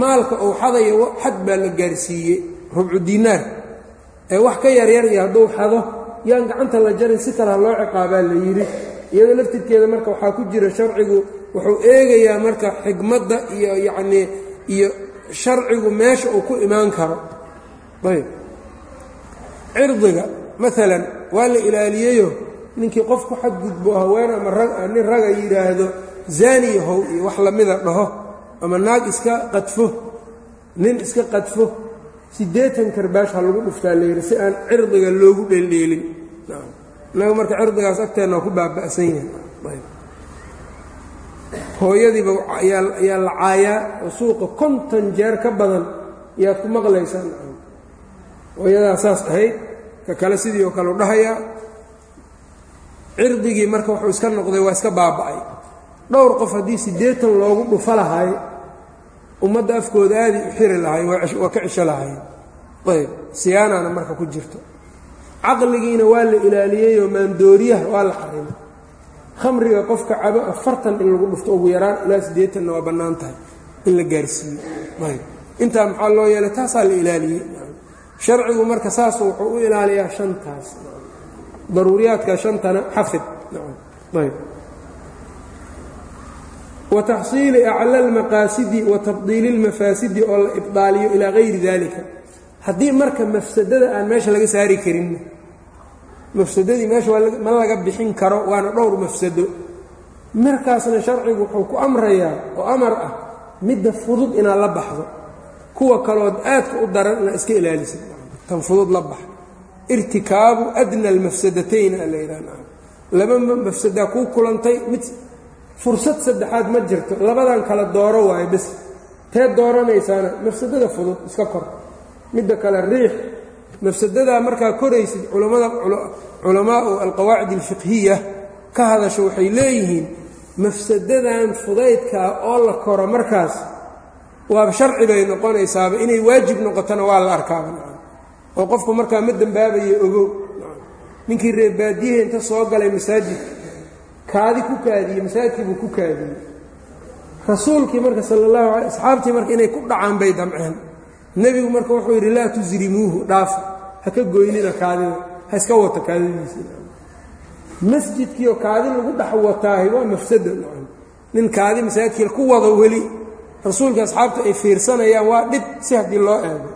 maalka uu xadayo xad baa la gaarsiiyey rubcu diinaar ee wax ka yaryar iyo hadduu xado yaan gacanta la jarin si kale ha loo ciqaabaa la yidhi. Iyadoo laftirkeeda marka waxaa ku jira sharcigu wuxuu eegayaa marka xigmadda iyo yacnii iyo sharcigu meesha uu ku imaan karo. Ayb. Cirdiga maalan waa la ilaaliyeyo ninkii qof ku xadgudbo haween ama nin raga yidhaahdo zaani yahow iyo wax lamida dhaho ama naag iska qadfo nin iska qadfo siddeetan karbaash ha lagu dhuftaa layidhi si aan cirdiga loogu dheeldheelin innaga marka cirdigaas agteenna waa ku baaba'san yahay. Hooyadiiba ayaa la caayaa oo suuqa konton jeer ka badan yaad ku maqlaysaan. Hooyadaa saas ahayd ka kale sidii oo kale u dhahayaa cirdigii marka wuxuu iska noqday waa iska baaba'ay. Dhowr qof haddii siddeetan loogu dhufo lahay ummadda afkooda aaday u xiri lahay waa ka cisho lahayn. Ayb siyaanana marka ku jirto. Caqligiina waa la ilaaliyeyoo maandooriyaha waa la xarimay. Khamriga qofka cabo afartan in lagu dhufto ugu yaraan ilaa siddeetanna waa bannaan tahay in la gaarsiiyo. Ayb intaa maxaa loo yeelay taasaa la ilaaliyey. Sharcigu marka saasu wuxuu u ilaaliyaa shantaas. Daruuriyaadka shantana xafid. Ayb wa taxsiili acla almaqaasidi wa tabdiili اlmafaasidi oo la ibdaaliyo ilaa gayri dalika haddii marka mafsadada aan meesha laga saari karin mafsadadii meesha ma laga bixin karo waana dhowr mafsado. Markaasna sharcigu wuxuu ku amrayaa oo amar ah midda fudud inaad la baxdo. Kuwa kalood aadka u daran inaad iska ilaalisid tan fudud la bax. Irtikaabu adna almafsadatayn ala yidhah laba mafsadaa kuu kulantay mid fursad saddexaad ma jirto. Labadan kala dooro waayo bes. Tee dooranaysaana mafsadada fudud iska kor. Midda kale riix. Mafsadadaa markaa koraysid culamada culamaau alqawaacid alfiqhiya ka hadasho waxay leeyihiin mafsadadan fudaydkaa oo la koro markaas waaba sharci bay noqonaysaaba inay waajib noqotona waa la arkaaba oo qofku markaa ma dembaabayo ogow ninkii reebaadiyaha inta soo galay masaajidka kaadi ku kaadiyey masaajidkii buu ku kaadiyey. Rasuulkii marka sala allahu alay asxaabtii marka inay ku dhacaan bay damceen. Nebigu marka wuxuu yidhi laa tusrimuuhu dhaafa ha ka goynina kaadida ha iska wata kaadidiisa. Masjidkiioo kaadi lagu dhex wataahay waa mafsado nin kaadi masaajidkii ku wado weli rasuulka asxaabta ay fiirsanayaan waa dhib si haddii loo eego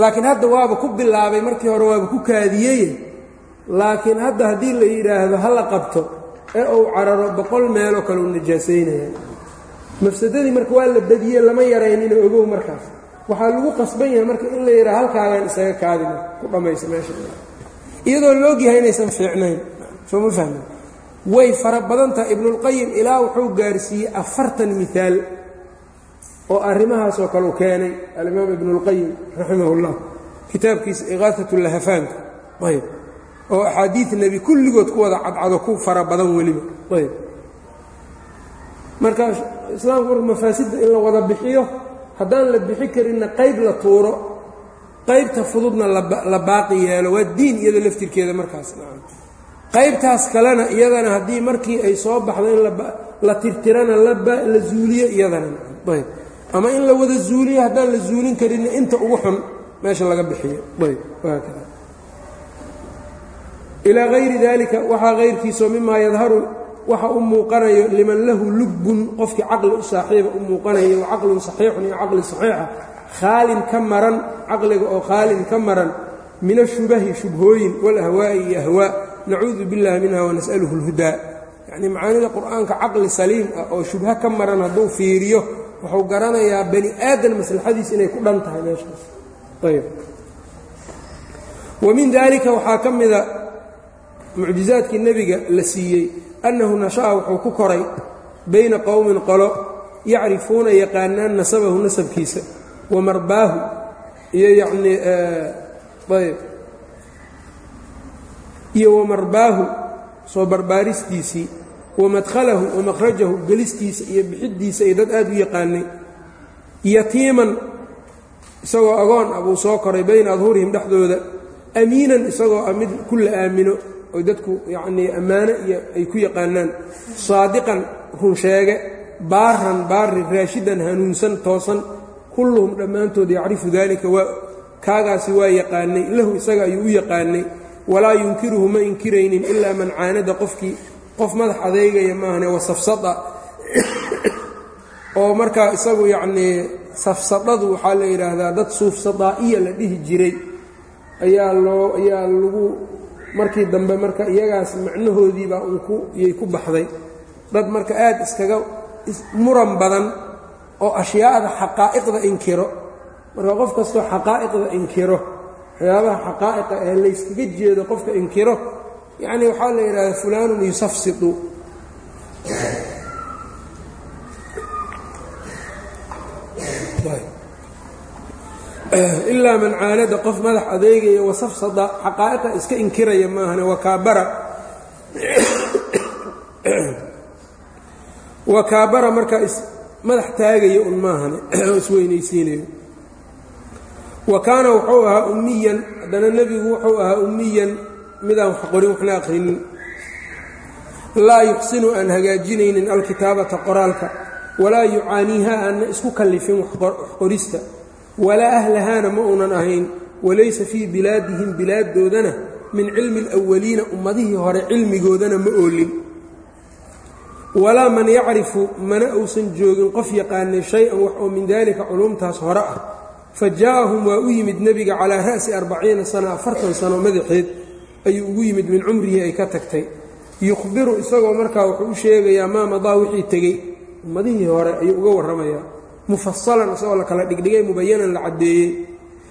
laakiin hadda waaba ku bilaabay markii hore waaba ku kaadiyey laakiin hadda haddii la yidhaahdo ha la qabto ee uu cararo boqol meeloo kale uu najaasaynaya mafsadadii marka waa la badiye lama yaraynina ogow markaas. Waxaa lagu qasban yahay marka in la yidhaha halkaagaan isaga kaadina ku dhammaysa meesha. Iyadoo la ogyahay inaysan fiicnayn soo ma fahmin? Way fara badan tahay. Ibnulqayim ilaa wuxuu gaarsiiyey afartan miaal oo arrimahaasoo kale u keenay. Alimaam ibnulqayim raximah اllah kitaabkiisa iqaaat lahafaanka. Ayb oo axaadiid nebi kulligood ku wada cadcado ku fara badan weliba. Ayb. Marka islaamku marka mafaasidda in la wada bixiyo haddaan la bixi karinna qayb la tuuro qaybta fududna la baaqi yeelo. Waa diin iyada laftirkeeda markaas qaybtaas kalena iyadana haddii markii ay soo baxdo in la tirtirana la zuuliyo iyadana ayb. Ama in la wada zuuliyo haddaan la zuulin karinna inta ugu xun meesha laga bixiyo. Ayb ilaa hayri dalika waxaa hayrkiisoo mimaa yadharu waxa u muuqanayo liman lahu lubbun qofkii caqli u saaxiiba u muuqanayo caqlun saxiixun iyo caqli saxiixa khaalin ka maran caqliga oo khaalin ka maran min ashubahi shubhooyin walahwaa'i iyo ahwaa nacuudu biاllahi minha wanas'aluhu اlhudaa yacnii macaanida qur'aanka caqli saliim ah oo shubho ka maran hadduu fiiriyo wuxuu garanayaa bani aadan maslaxadiis inay ku dhan tahay meeshaas. Ayb wa min dalika waxaa ka mida mucjizaadkii nebiga la siiyey annahu nasha'a wuxuu ku koray bayna qowmin qolo yacrifuuna yaqaanaan nasabahu nasabkiisa wa marbaahu iyo yacnii ayb iyo wa marbaahu soo barbaaristiisii wa madkhalahu wa makhrajahu gelistiisa iyo bixiddiisa iyo dad aad u yaqaanay. Yatiiman isagoo agoon ah buu soo koray bayna adhuurihim dhexdooda amiinan isagoo ah mid kulla aamino oy dadku yacnii ammaano iyo ay ku yaqaanaan. Saadiqan runsheege baaran baari raashidan hanuunsan toosan. Kulluhum dhammaantood yacrifu daalika waa kaagaasi waa yaqaanay. Lahu isaga ayuu u yaqaanay. Walaa yunkiruhu ma inkiraynin ilaa man caanada qofkii. Qof madax adeygaya maahane wasafsada oo markaa isagu yacnii safsadadu waxaa la yidhaahdaa dad suufsadaa'iya la dhihi jiray. Ayaa loo ayaa lagu markii dambe marka iyagaas macnahoodiibaa iyay ku baxday. Dad marka aad iskaga muran badan oo ashyaa'da xaqaa'iqda inkiro. Marka qof kastoo xaqaa'iqda inkiro waxyaabaha xaqaa'iqa ee layskaga jeedo qofka inkiro yacnii waxaa la yidhahdaa fulaanun yusafsidu ilaa man caanada qof madax adeegaya wasafsada xaqaa'iqa iska inkiraya maahane wakaabara wakaabara markaa madax taagaya un maahane oo isweynaysiinayo wa kaana wuxuu ahaa ummiyan haddana nebigu wuxuu ahaa ummiyan midaan wax qorin waxna aqrinin. Laa yuxsinu aan hagaajinaynin alkitaabata qoraalka walaa yucaaniiha aanna isku kallifin wax qorista walaa ahlahaana ma uunan ahayn walaysa fii bilaadihim bilaaddoodana min cilmi alawaliina ummadihii hore cilmigoodana ma oolin. Walaa man yacrifu mana uusan joogin qof yaqaanay shay-an wax oo min daalika culuumtaas hore ah. Fa jaa'ahum waa u yimid nebiga calaa ra'si arbaciina sana afartan sano madaxeed ayuu ugu yimid min cumrihi ay ka tagtay. Yukhbiru isagoo markaa wuxuu u sheegayaa maa madaa wixii tegey. Ummadihii hore ayuu uga warramayaa mufasalan isagoo la kala dhigdhigay mubayanan la caddeeyey.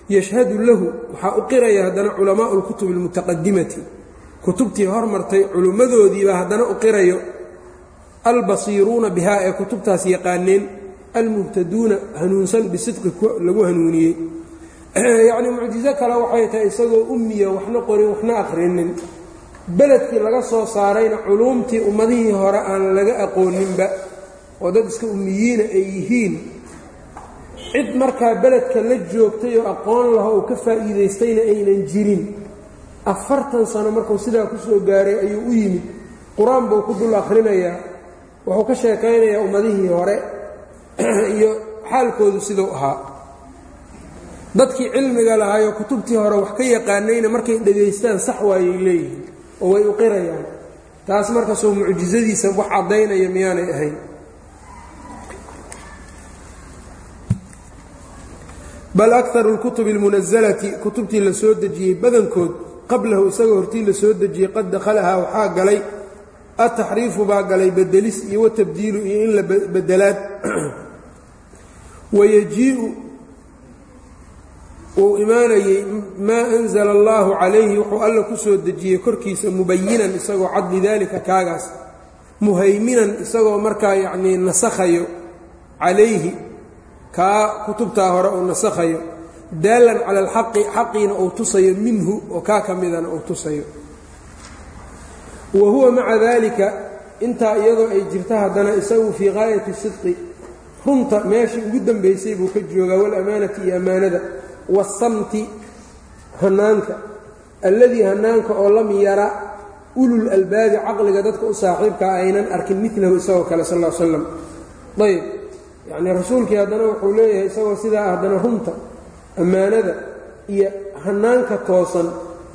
Yashhadu lahu waxaa u qiraya haddana culamaa'u lkutubi almutaqadimati kutubtii hormartay culimmadoodiibaa haddana u qirayo albasiiruuna bihaa ee kutubtaas yaqaaneen almuhtaduuna hanuunsan bisidqi lagu hanuuniyey. Yacnii mucjiso kale waxay tahay isagoo ummiya waxna qorin waxna akhrinin. Beledkii laga soo saarayna culuumtii ummadihii hore aan laga aqooninba oo dad iska ummiyiina ay yihiin cid markaa beledka la joogtay oo aqoon laho uu ka faa'iidaystayna aynan jirin. Afartan sano markuu sidaa ku soo gaaray ayuu u yimid. Qur'aan buu ku dul akhrinayaa wuxuu ka sheekaynayaa ummadihii hore iyo xaalkoodu siduu ahaa. Dadkii cilmiga lahaayoo kutubtii hore wax ka yaqaanayna markay dhegaystaan sax waayay leeyihiin oo way u qirayaan. Taas markasoo mucjisadiisa wax caddaynaya miyaanay ahayn bal akaru اlkutubi اlmunasalati kutubtii la soo dejiyey badankood qablahu isagoo hortii la soo dejiyey qad dakhalahaa waxaa galay ataxriifu baa galay bedelis iyo watabdiilu iyo in la bedelaad. Wayajiiu uu imaanayey maa anzala allahu calayhi wuxuu alla ku soo dejiyey korkiisa mubayinan isagoo cad lidaalika kaagaas muhayminan isagoo markaa yacnii nasakhayo calayhi kaa kutubtaa hore uu nasakhayo daalan cala alxaqi xaqiina uu tusayo minhu oo kaa ka midana uu tusayo. Wa huwa maca daalika intaa iyadoo ay jirta haddana isagu fii gaayati sidqi runta meeshii ugu dambaysay buu ka joogaa walamaanati iyo ammaanada waasamti hanaanka alladii hanaanka oo lam yara ulul albaabi caqliga dadka u saaxiibkaa aynan arkin milahu isagoo kale sal l slam ayb yacnii rasuulkii haddana wuxuu leeyahay isagoo sidaa haddana runta ammaanada iyo hanaanka toosan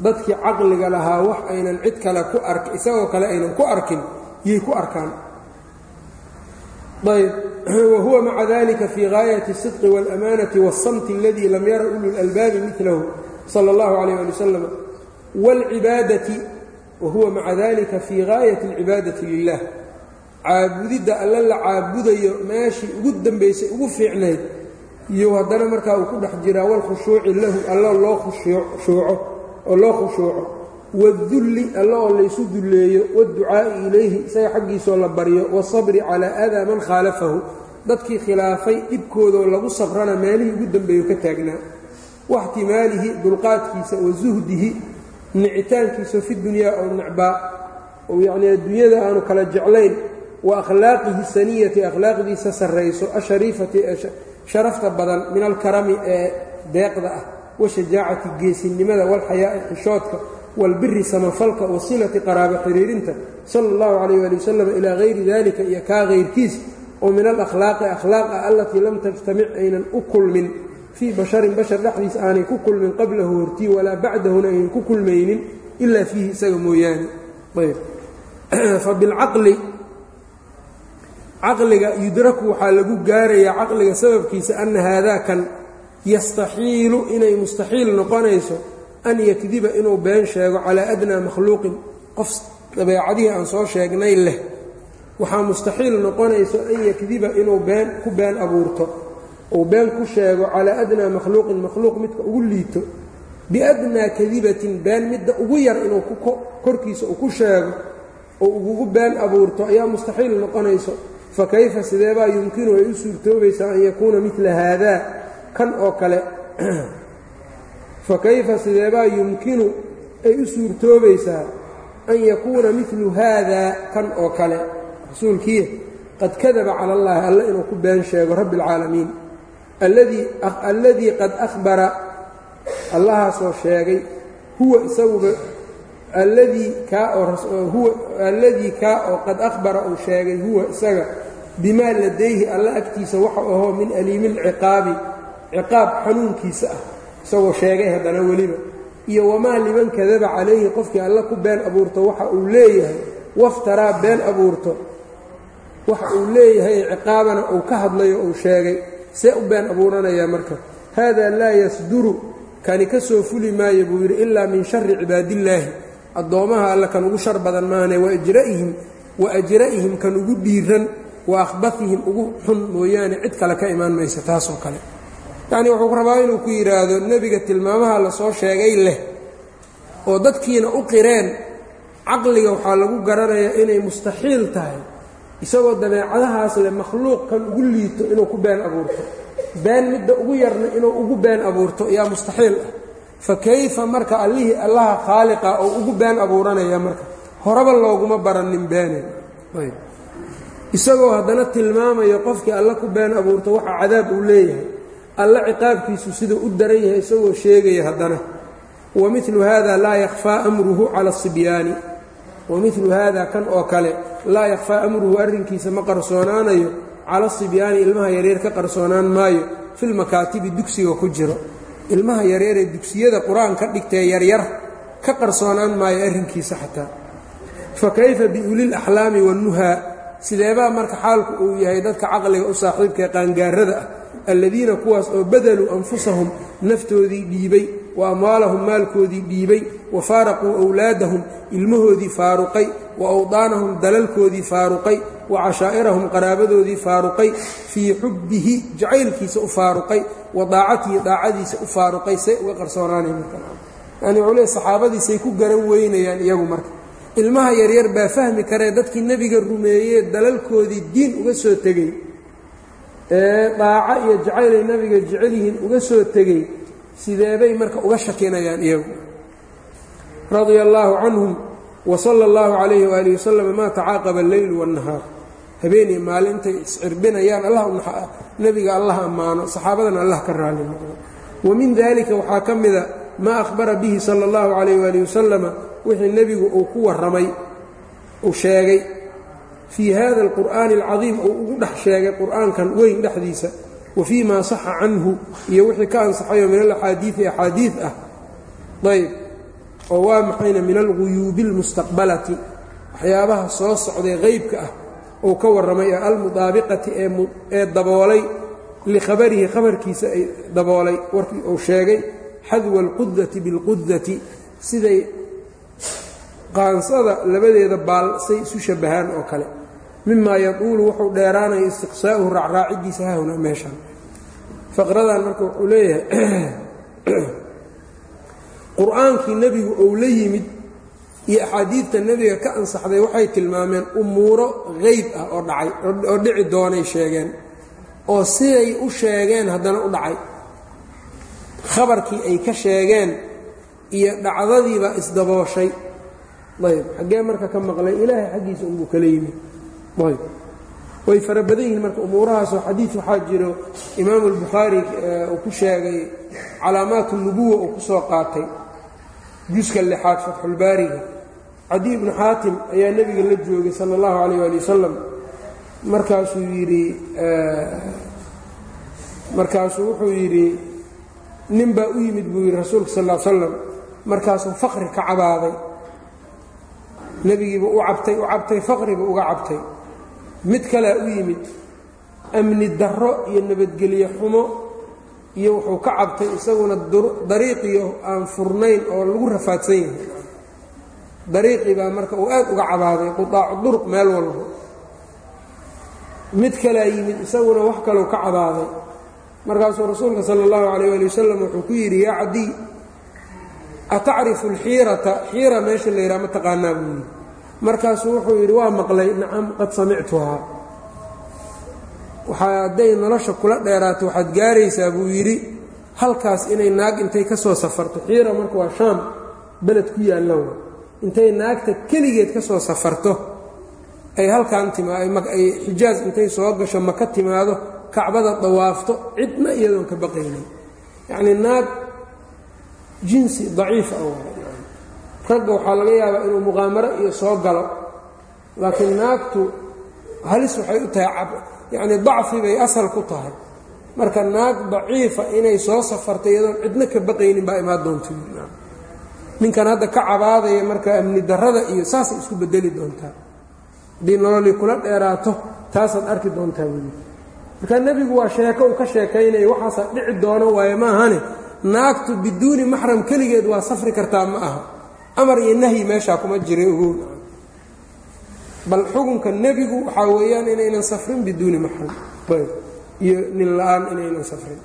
dadkii caqliga lahaa wax aynan cid kale ku ark isagoo kale aynan ku arkin yay ku arkaan ayb wahuwa maca dalika fii gaayati الsidqi wاlamaanati wالsamti اladii lam yara ulu اlalbaabi milahu salى اllahu عalيyه ali wasalam wاlcibaadati wahuwa maca dalika fii gaayati اlcibaadati lilah caabudidda alla la caabudayo meeshii ugu dambaysay ugu fiicnayd iyo haddana markaa uu ku dhex jiraa walkhushuuci lahu alla loo khushuuco oo loo khushuuco. Waاdulli alla oo laysu dulleeyo waاdducaa'i ilayhi isaga xaggiisoo la baryo waasabri calaa adaa man khaalafahu. Dadkii khilaafay dhibkoodoo lagu sabrana meelihii ugu dambeeyu ka taagnaa. Waixtimaalihi dulqaadkiisa wa suhdihi nicitaankiisa fi dunyaa oo necbaa oo yacnii adduunyada aanu kala jeclayn wa akhlaaqihi saniyati akhlaaqdiisa sarrayso ashariifati ee sharafta badan min alkarami ee deeqda ah washajaacati geesinimada walxayaa'i xishoodka walbiri samafalka wasilati qaraabo xiriirinta sala اllahu calayh ali wasalam ilaa hayri dalika iyo kaa hayrkiis oo min alakhlaaqi akhlaaq ah allatii lam tajtamic aynan u kulmin. Fii basharin bashar dhexdiis aanay ku kulmin qablahu hortii walaa bacdahuna aynan ku kulmaynin ilaa fiihi isaga mooyaane caqliga yudraku waxaa lagu gaarayaa caqliga sababkiisa ana haadaakan yastaxiilu inay mustaxiil noqonayso an yakdiba inuu been sheego calaa adnaa makhluuqin. Qof dabeecadihii aan soo sheegnay leh waxaa mustaxiil noqonayso an yakdiba inuu been ku been abuurto. Uu been ku sheego calaa adnaa makhluuqin makhluuq midka ugu liito. Biadnaa kadibatin been midda ugu yar inuu korkiisa uu ku sheego oo ugugu been abuurto ayaa mustaxiil noqonayso fakayfa sideebaa yumkinu ay u suurtoobaysaa an yakuuna midla haadaa kan oo kale. Fakayfa sideebaa yumkinu ay u suurtoobaysaa an yakuuna midlu haadaa kan oo kale. Rasuulkiiya qad kadaba cala allahi alle inuu ku been sheego rabbi اlcaalamiin alladii qad ahbara allahaasoo sheegay huwa isaguba alladii kaa oo alladii kaa oo qad ahbara uu sheegay huwa isaga bimaa ladayhi alla agtiisa waxa ahoo min aliimi lciqaabi ciqaab xanuunkiisa ah isagoo sheegay haddana weliba. Iyo wamaa liman kadaba calayhi qofkii alla ku been abuurto waxa uu leeyahay waftaraa been abuurto waxa uu leeyahay ciqaabana uu ka hadlayo uu sheegay see u been abuuranayaa marka. Haadaa laa yasduru kani ka soo fuli maayo buu yidhi ilaa min shari cibaadillaahi addoommaha alle kan ugu shar badan maahane waajra'ihim wa ajra'ihim kan ugu dhiiran wa akhbatihim ugu xun mooyaane cid kale ka imaan maysa taasoo kale. Yacnii wuxuu rabaa inuu ku yidhaahdo nebiga tilmaamaha la soo sheegay leh oo dadkiina u qireen caqliga waxaa lagu garanayaa inay mustaxiil tahay isagoo dabeecadahaas leh makhluuq kan ugu liito inuu ku been abuurto. Been midda ugu yarna inuu ugu been abuurto yaa mustaxiil ah fa kayfa marka allihii allaha khaaliqa oo ugu been abuuranaya marka horeba looguma baranin beenay ayb. Isagoo haddana tilmaamayo qofkii alle ku been abuurto waxa cadaab uu leeyahay alle ciqaabkiisu siduu u daran yahay isagoo sheegaya haddana wa milu hada laa yakhfaa amruhu cala asibyaani wa milu haada kan oo kale laa yakhfaa amruhu arrinkiisa ma qarsoonaanayo cala sibyaani ilmaha yaryar ka qarsoonaan maayo filmakaatibi dugsiga ku jiro ilmaha yaryaree dugsiyada qur'aan ka dhigtee yaryar ka qarsoonaan maayo arrinkiisa xataa. Fa kayfa biulil axlaami wannuhaa sideebaa marka xaalku uu yahay dadka caqliga u saaxiibkaee qaangaarada ah alladiina kuwaas oo badaluu anfusahum naftoodii dhiibay wa amwaalahum maalkoodii dhiibay wa faaraquu awlaadahum ilmahoodii faaruqay wa awdaanahum dalalkoodii faaruqay wa cashaa'irahum qaraabadoodii faaruqay fii xubbihi jacaylkiisa u faaruqay wa daacatihi daacadiisa u faaruqay say uga qarsoonaanay markayani wuxuu leey saxaabadiisay ku garan weynayaan iyagu marka. Ilmaha yaryar baa fahmi karee dadkii nebiga rumeeyee dalalkoodii diin uga soo tegey ee daaco iyo jacaylay nabiga jecel yihiin uga soo tegey sideebay marka uga shakinayaan iyagu. Radia allaahu canhum wa sala allahu calayhi waalihi wasalam maa tacaaqaba alleylu waannahaar habeenii maalintay iscirbinayaan allah nebiga allah ammaano saxaabadana allah ka raali noqdo. Wa min dalika waxaa ka mida maa akhbara bihi sala allahu calayh waalihi wasalama wixii nebigu uu ku warramay uu sheegay. Fii hada alqur'aani alcadiim uu ugu dhex sheegay qur'aankan weyn dhexdiisa. Wa fii maa saxa canhu iyo wixii ka ansaxayoo min alaxaadiidi axaadiid ah. Ayb oo waa maxayna min alguyuubi almustaqbalati. Waxyaabaha soo socday qeybka ah uu ka warramay ee almudaabiqati ee daboolay likhabarihi khabarkiisa ay daboolay warkii uu sheegay xadwa alqudati bilqudati siday qaansada labadeeda baal say isu shabbahaan oo kale. Mimaa yaduulu wuxuu dheeraanaya istiqsaa'uhu raacraaciddiisa hahuna meeshan. Faqradan marka wuxuu leeyahay qur'aankii nebigu ou la yimid iyo axaadiidta nebiga ka ansaxday waxay tilmaameen umuuro qeyb ah oo dhacay oo dhici doonay sheegeen oo siday u sheegeen haddana u dhacay. Khabarkii ay ka sheegeen iyo dhacdadiibaa isdabooshay. Ayb xaggee marka ka maqlay ilaahay xaggiisa unbuu kala yimid. Ayb way fara badan yihiin marka umuurahaasoo xadiid waxaa jiro imaamu albukhaari uu ku sheegay calaamaat nubuwa uu ku soo qaatay juska lixaad fatxulbaariga cadi ibnu xaatim ayaa nebiga la joogay sala allahu calayh ali wasalam markaasuu yidhi markaasuu wuxuu yidhi nin baa u yimid buu yidhi rasuulka sal l slam markaasuu faqri ka cabaaday. Nebigiiba u cabtay u cabtay faqriba uga cabtay. Mid kalea u yimid amni darro iyo nabadgelye xumo iyo wuxuu ka cabtay isaguna dariiqiyo aan furnayn oo lagu rafaadsan yahay. Dariiqii baa marka uu aad uga cabaaday qudaacu duruq meel walba. Mid kalea yimid isaguna wax kalou ka cabaaday. Markaasuu rasuulka sala allahu calayh ali wasalam wuxuu ku yidhi yaa cadiy atacrifu alxiirata xiira meesha la yidhaha ma taqaanaa buu yidhi. Markaasuu wuxuu yidhi waa maqlay. Nacam qad samictuhaa waxaa hadday nolosha kula dheeraato waxaad gaaraysaa buu yidhi. Halkaas inay naag intay ka soo safarto xiira marka waa shaam beled ku yaallan intay naagta keligeed ka soo safarto ay halkan timaay xijaaj intay soo gasho maka timaado kacbada dawaafto cidna iyadoon ka baqaynin. Yacnii naag jinsi daciif ah ragga waxaa laga yaabaa inuu muqaamaro iyo soo galo laakiin naagtu halis waxay u tahay yacnii dacfi bay asal ku tahay. Marka naag daciifa inay soo safarta iyadoon cidna ka baqaynin baa imaan doonta ninkan hadda ka cabaadaya marka amni darrada iyo saasay isku bedeli doontaa. Haddii nololii kula dheeraato taasaad arki doontaa weli. Marka nebigu waa sheeko uu ka sheekaynaya waxaasaa dhici doono waaye maahane naagtu biduuni maxram keligeed waa safri kartaa ma aha. Amar iyo nahyi meeshaa kuma jira ogow bal xukunka nebigu waxaa weeyaan inaynan safrin biduuni maxram ayb. Iyo nin la'aan inaynan safrin.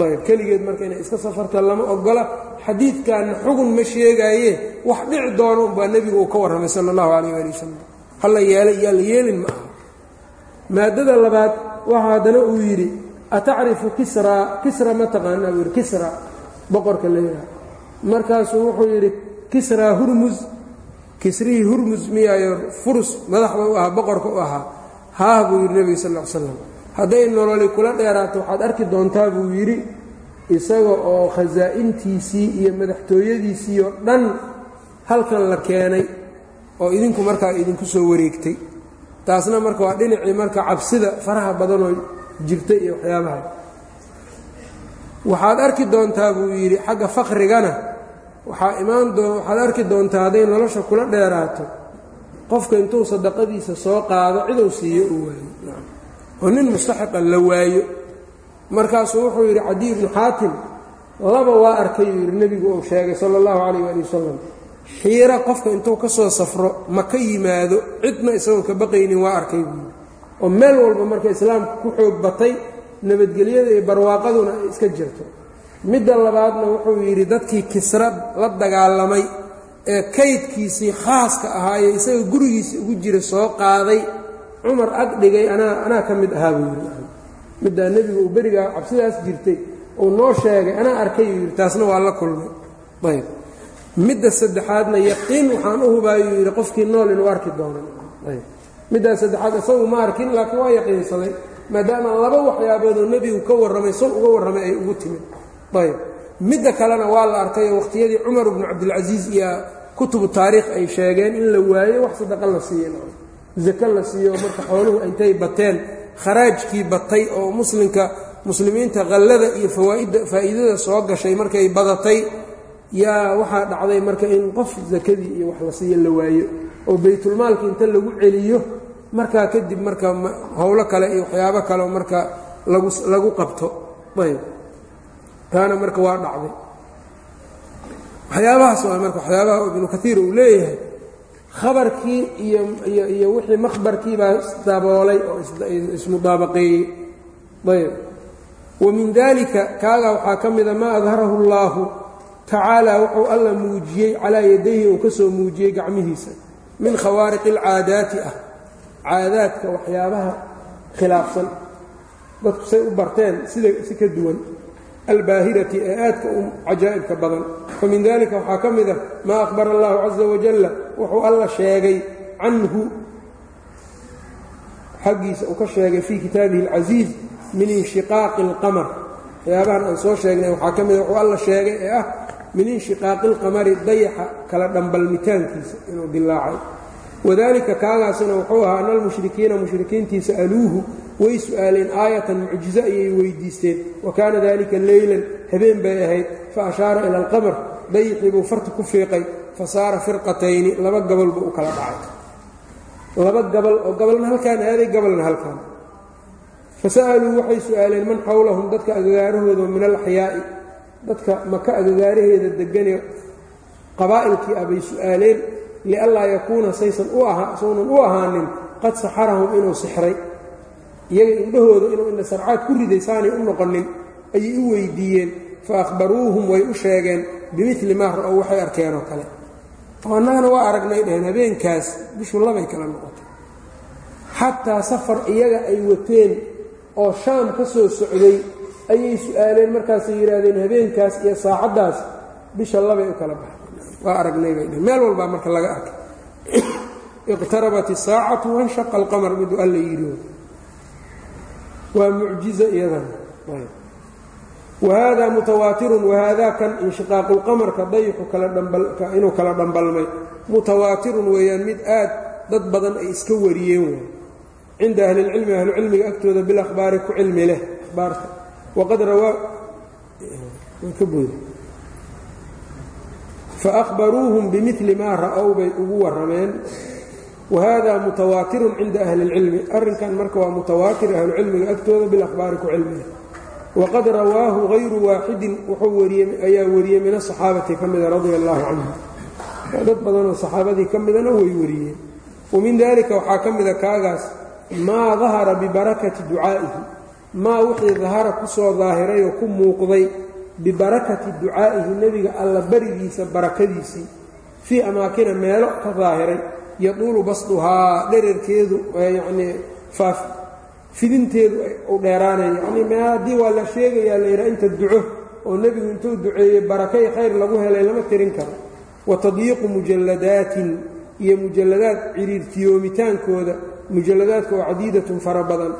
Ayb. Keligeed marka inay iska safarta lama ogola. Xadiidkanna xugun ma sheegaaye. Wax dhici doono umbaa nebigu uu ka warramay sala allahu calayh ali wasalam hala yeelay yaa la yeelin ma aha. Maadada labaad waxa haddana uu yidhi atacrifu kisraa kisra ma taqaanaa? Buu yidhi kisra boqorka la yidhaha markaasuu wuxuu yidhi kisraa hurmus kisrihii hurmus miyaayo furus madaxda u ahaa boqorka u ahaa haah buu yidhi nebiga sal ly slam hadday nololi kula dheeraato waxaad arki doontaa buu yidhi isaga oo khasaa'intiisii iyo madaxtooyadiisii oo dhan halkan la keenay oo idinku markaa idinku soo wareegtay. Taasna marka waa dhinacii marka cabsida faraha badanoo jirta iyo waxyaabaha. Waxaad arki doontaa buu yidhi xagga faqrigana waxaa imaan doo waxaad arki doontaa hadday nolosha kula dheeraato. Qofka intuu sadaqadiisa soo qaado ciduu siiyo uu waayo. Oo nin mustaxiqa la waayo. Markaasuu wuxuu yidhi cadiy ibnu xaatim laba waa arkay uu yidhi nebigu uu sheegay sala allahu calayh waali wasalam xiira qofka intuu ka soo safro ma ka yimaado cidna isagoon ka baqaynin waa arkay buu yidhi. Oo meel walba marka islaamka ku xoog batay nabadgelyada iyo barwaaqaduna ay iska jirto midda labaadna wuxuu yidhi dadkii kisra la dagaalamay ee kaydkiisii khaaska ahaaye isaga gurigiisii ugu jira soo qaaday cumar ag dhigay anaa anaa ka mid ahaa buu yidhi. Middaa nebigu uu berigaa cabsidaas jirtay uu noo sheegay anaa arkay uu yidhi taasna waa la kulmay. Ayb. Midda saddexaadna yaqiin waxaan u hubaayuu yidhi qofkii nool inuu arki doono. Ayb. Middaa saddexaad isagu ma arkin laakiin waa yaqiinsaday maadaama laba waxyaaboodoo nebigu ka warramay sun uga warramay ay ugu timid ayb. Midda kalena waa la arkayoo waqhtiyadii cumar bnu cabdilcasiis iyo kutubu taariikh ay sheegeen in la waayo wax sadaqa la siiyo zako la siiyo marka xooluhu intay bateen kharaajkii batay oo muslimka muslimiinta qallada iyo fawaaidda faa'iidada soo gashay markay badatay yaa waxaa dhacday marka in qof sakadii iyo wax la siiyo la waayo. Oo baytulmaalka inta lagu celiyo markaa kadib marka howlo kale iyo waxyaabo kaleo marka lagu lagu qabto. Ayb taana marka waa dhacday. Waxyaabahaas waa marka waxyaabaha ibnu kaiir uu leeyahay. Khabarkii iyo iyo iyo wixii makhbarkiibaa daboolay oo ismudaabaqeeyey ayb. Wa min dalika kaaga waxaa ka mida maa adharahu اllahu tacaala wuxuu alla muujiyey calaa yadayhi uu ka soo muujiyey gacmihiisa. Min khawaariqi اlcaadaati ah. Caadaadka waxyaabaha khilaafsan. Dadku say u barteen sida si ka duwan albaahirati ee aadka u cajaa'ibka badan. Fa min dalika waxaa ka mid a maa akhbara allahu caza wajalla wuxuu alla sheegay canhu xaggiisa uu ka sheegay fii kitaabihi alcasiiz min inshiqaaqi اlqamar waxyaabahan aan soo sheegnay waxaa ka mida wuxuu alla sheegay ee ah min inshiqaaqi اlqamari dayaxa kala dhambalmitaankiisa inuu dilaacay wadalika kaagaasina wuxuu ahaa ana almushrikiina mushrikiintii sa'aluuhu way su'aaleen aayatan mucjizo ayay weydiisteen. Wa kaana dalika leylan habeen bay ahayd. Fa ashaara ila alqamar dayixii buu farta ku fiiqay. Fa saara firqatayni laba gabal buu u kala dhacay. Laba gabal oo gabalna halkaan aaday gabalna halkaan. Fa sa'aluu waxay su'aaleen man xowlahum dadka agagaarahooda min alaxyaa'i. Dadka maka agagaaraheeda degane qabaa'ilkii ah bay su'aaleen lianlaa yakuuna saysan u aha saunan u ahaanin qad saxarahum inuu sixray iyaga indhahooda inuu indha sarcaad ku riday saanay u noqonin ayay u weydiiyeen fa akhbaruuhum way u sheegeen bimili maa ra'ow waxay arkeen oo kale. Oo annagana waa aragnay dheheen habeenkaas bishu labay kala noqotay. Xataa safar iyaga ay wateen oo shaam ka soo socday ayay su'aaleen markaasay yidhaahdeen habeenkaas iyo saacaddaas bisha labay u kala baxay waa aragnay bay dheheen meel walbaa marka laga arkay. Iqtarabat isaacatu wanshaqa alqamar miduu alla yidhi waa mucjizo iyadana wahada mutawaatirun wahaadaa kan inshiqaaqu lqamarka dayixu inuu kala dhambalmay. Mutawaatirun weeyaan mid aad dad badan ay iska wariyeen waay cinda ahli lcilmi ahlucilmiga agtooda bilahbaari ku cilmi leh ahbaarta waqad rawaa faahbaruuhum bimili maa ra'ow bay ugu warrameen wahada mutawaatirun cinda ahli اlcilmi arrinkan marka waa mutawaatir ahlucilmiga agtooda bilakhbaari ku cilmiga waqad rawaahu hayru waaxidin wuxuu ayaa wariyey min asaxaabati ka mida radia allahu canhum dad badanoo saxaabadii ka midana way wariyeen wamin dalika waxaa ka mida kaagaas maa dahara bibarakati ducaa'ihi maa wixii dahara ku soo daahiray oo ku muuqday bibarakati ducaa'ihi nebiga alla barigiisa barakadiisii fii amaakina meelo ka daahiray yaduulu basduhaa dherarkeedu yacnii faaf fidinteedu u dheeraanayo. Yacnii mee haddii waa la sheegayaa la yidhaha inta duco oo nebigu intuu duceeyey barakay khayr lagu helay lama tirin karo. Wa tadyiiqu mujalladaatin iyo mujalladaad ciriirtiyoomitaankooda mujalladaadka oo cadiidatun fara badan.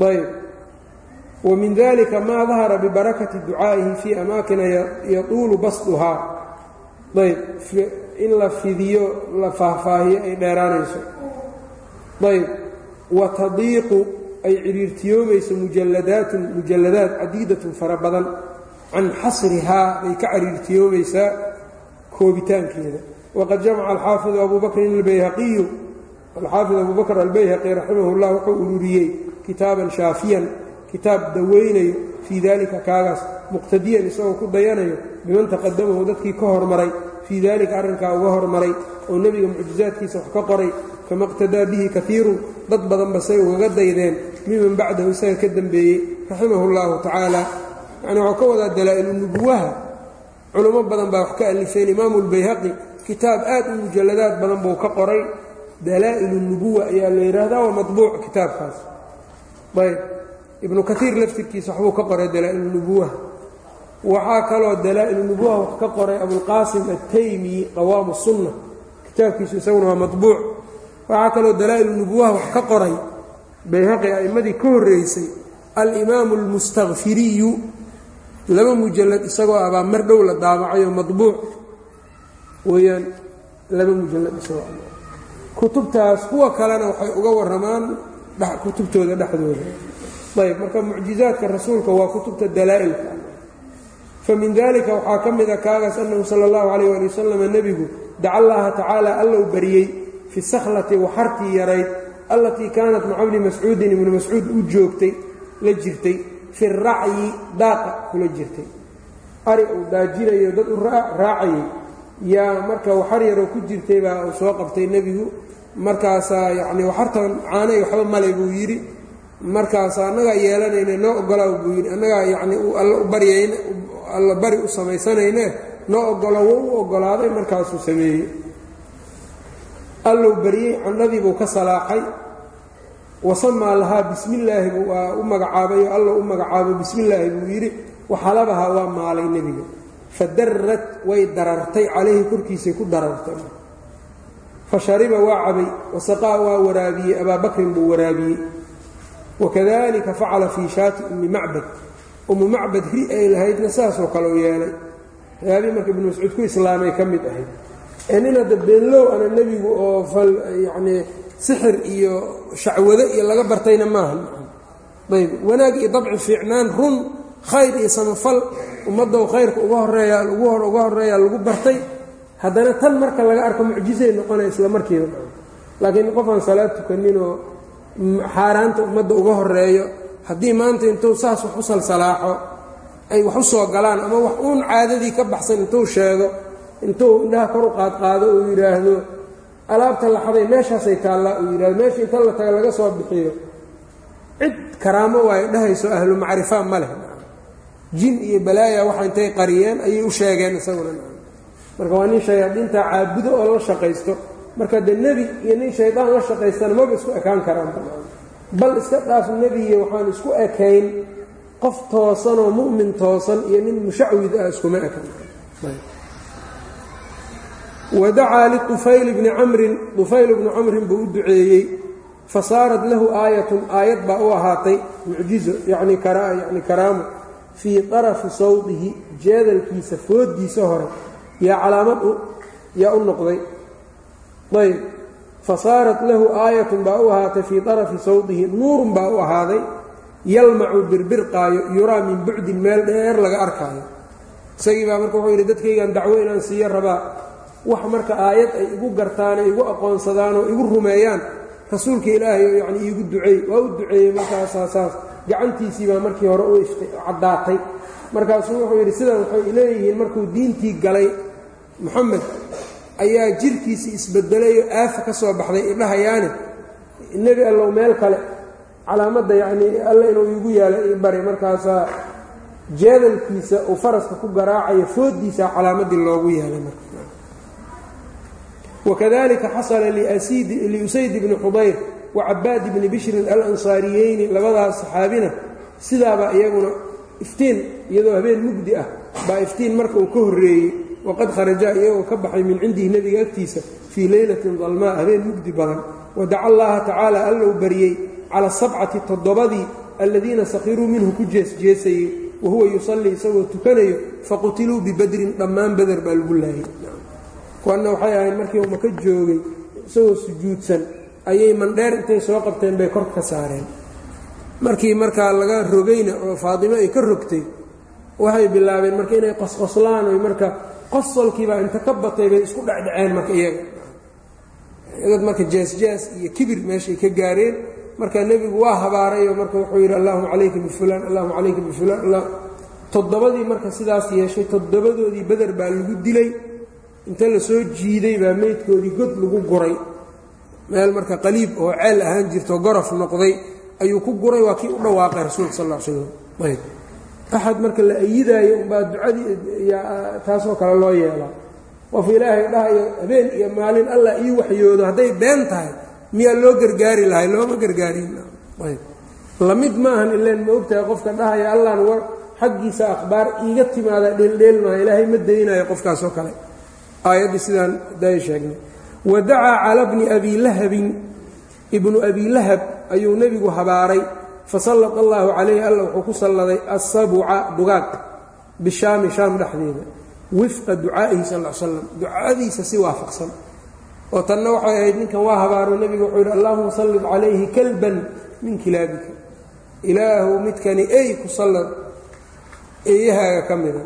Ayb wa min dalika maa dahara bibarakati ducaa'ihi fii amaakina yatuulu basduhaa ayb in la fidiyo la faahfaahiyo ay dheeraanayso. Ayb wa tadiiqu ay ciriirtiyoomayso mujalladaatun mujalladaad cadiidatun fara badan. Can xasrihaa bay ka ciriirtiyoomaysaa koobitaankeeda. Waqad jamaca alxaafidu abu bakrin albayhaqiyu alxaafid abu bakr albayhaqi raximah اllah wuxuu ururiyey kitaaban shaafiyan kitaab daweynayo fii dalika kaagaas muqtadiyan isagoo ku dayanayo biman taqadamahu dadkii ka hormaray fii dalika arrinkaa uga hormaray oo nebiga mucjizaadkiisa wax ka qoray kama iqtadaa bihi kaiirun dad badanba say ugaga daydeen miman bacdahu isaga ka dembeeyey raximah اllahu tacaala. Yani waxuu ka wadaa dalaa'ilu culummo badan baa wax ka alifeen imaamu lbayhaqi kitaab aad u mujalladaad badan buu ka qoray. Dalaa'ilu nubuwa ayaa la yidhaahdaa waa maطbuuc kitaabkaas. Ayb ibnu kaiir laftirkiisa waxbuu ka qoray dalaa'ilu waxaa kaloo dalaa-ilunubuha wax ka qoray abulqaasim ataymiyi qawaamu sunna kitaabkiisu isaguna waa mabuuc waxaa kaloo dalaa-ilunubuwaha wax ka qoray bayhaqi a'immadii ka horreysay alimaamu almustakfiriyu laba mujalad isagoo abaa mar dhow la daabacayoo mabuuc weyaan laba mujalad isagoo kutubtaas kuwa kalena waxay uga warramaan kutubtooda dhexdooda. Ayb marka mucjizaadka rasuulka waa kutubta dalaa-ilka fa min dalika waxaa ka mid a kaagaas annahu sala allahu calayh ali wasalam nebigu daca allaha tacaala allow bariyey fi sakhlati waxartii yarayd allatii kaanat maca bni mascuudin ibni mascuud u joogtay la jirtay fi racyi daaqa kula jirtay. Ari uu daajinayo dad u raacayay yaa marka waxar yaroo ku jirtay baa uu soo qabtay nebigu. Markaasaa yacnii waxartan caanay waxba malay buu yidhi. Markaasaa annagaa yeelanayne noo ogolaa buu yidhi. Annagaa yacnii alla u baryayne alla bari u samaysanayne noo ogolo wou u ogolaaday markaasuu sameeyey. Allou baryey candhadiibuu ka salaaxay wasamaa lahaa bismillaahi buu u magacaabayo allou u magacaabo bismillaahi buu yidhi. Waxalabahaa waa maalay nebiga. Fadarrat way darartay calayhi korkiisay ku darartay. Fa shariba waa cabay. Wasaqaa waa waraabiyey. Abaa bakrin buu waraabiyey. Wakadalika facala fii shaati ummi macbad ummu macbad ri ay lahaydna saasoo kale u yeelay. Raabii marka ibnu mascuud ku islaamay ka mid ahayd ee nin hadda beenlow ana nebigu oo fal yacnii sixir iyo shacwado iyo laga bartayna maaha ayb wanaag iyo dabci fiicnaan run khayr iyo samafal ummaddow khayrka uga horreeya ugu hor uga horreeyaa lagu bartay. Haddana tan marka laga arko mucjisay noqonaya isla markiiba. Laakiin qofaan salaad tukaninoo xaaraanta ummadda uga horeeyo haddii maanta intuu saas wax u salsalaaxo ay wax u soo galaan ama wax uun caadadii ka baxsan intuu sheego intuu indhaha kor u qaadqaado uu yidhaahdo alaabta laxaday meeshaasay taallaa uu yidhahdo meesha inta la taga laga soo bixiyo cid karaamo waayo dhahayso ahlu macrifaa ma leh. Jin iyo balaaya waxa intay qariyeen ayay u sheegeen isaguna. Marka waa nin shayaadiinta caabudo oo la shaqaysto. Marka dee nebi iyo nin shaydaan la shaqaystana maba isku ekaan karaan bal iska dhaaf nebiyo waxaan isku ekayn qof toosanoo mu'min toosan iyo nin mushacwid ah iskuma ekan wadacaa liufayl bni camrin ufayl bni camrin buu u duceeyey fasaarat lahu aayatun aayad baa u ahaatay mucjizo yacni yani karaamo fii طarafi sawdihi jeedalkiisa fooddiisa hore yaa calaamad yaa u noqday. Ayb fasaarat lahu aayatun baa u ahaatay fii طarafi sawdihi nuurun baa u ahaaday yalmacu birbirqaayo yuraa min bucdin meel dheer laga arkaayo isagii baa marka wuxuu yidhi dadkaygan dacwo inaan siiyo rabaa wax marka aayad ay igu gartaan ay igu aqoonsadaan oo igu rumeeyaan rasuulka ilaahay oo yacni iigu duceey waa u duceeyey markaasaa saas gacantiisii baa markii hore u caddaatay markaasuu wuxuu yidhi sidan waxay leeyihiin markuu diintii galay moxamed ayaa jirkiisii isbedelayoo aafa ka soo baxday idhahayaane nebi allow meel kale calaamadda yacnii alle inuu iigu yaalo ii baray markaasaa jeedalkiisa uu faraska ku garaacayo fooddiisa calaamaddii loogu yeelay marka wakadalika xasala liusayd bni xudayr wa cabaad bni bishrin alansaariyeyni labadaas saxaabina sidaabaa iyaguna iftiin iyadoo habeen mugdi ah baa iftiin marka uu ka horreeyey waqad kharajaa iyagoo ka baxay min cindihi nebiga agtiisa fii leylatin dalmaa habeen mugdi badan wadaca allaha tacaala allou baryey cala sabcati toddobadii alladiina sakhiruu minhu ku jeesjeesayey wahuwa yusallii isagoo tukanayo faqutiluu bibadrin dhammaan beder baa lagu laayay kuwanna waxay ahayd markii maka joogay isagoo sujuudsan ayay mandheer intay soo qabteen bay kor ka saareen markii markaa laga rogayna oo faadimo ay ka rogtay waxay bilaabeen marka inay qosqoslaan oy marka qosolkiibaa inta ka batay bay isku dhecdhaceen marka iyaga. Dad marka jees-jees iyo kibir meeshay ka gaareen. Marka nebigu waa habaarayoo marka wuxuu yidhi allahuma calayka bifulaan allahuma calayka bifulaan toddobadii marka sidaas yeeshay toddobadoodii beder baa lagu dilay. Inta la soo jiiday baa meydkoodii god lagu guray. Meel marka qaliib oo ceel ahaan jirto gorof noqday ayuu ku guray waa kii u dhawaaqay rasuulka sal l slam axad marka la ayidaayo umbaa ducadii taasoo kale loo yeelaa. Qof ilaahay dhahayo habeen iyo maalin allah ii waxyoodo hadday been tahay miyaa loo gargaari lahay looma gargaarin ayb. Lamid maahan ileen ma ogtahay qofka dhahaya allan war xaggiisa akhbaar iiga timaada dheeldheel maaha ilaahay ma daynayo qofkaasoo kale. Aayaddii sidaan day sheegnay. Wadacaa cala bni abi lahabin ibnu abi lahab ayuu nebigu habaaray fasallad allaahu calayhi alla wuxuu ku salladay assabuca dugaag. Bishaami shaam dhexdeeda. Wifqa ducaa'ihi sal l slam ducadiisa si waafaqsan. Oo tanna waxay ahayd ninkan waa habaaro nebigu wuxuu yidhi allahuma sallid calayhi kalban min kilaabika. Ilaahu midkani ey ku sallad eeyahaaga ka mida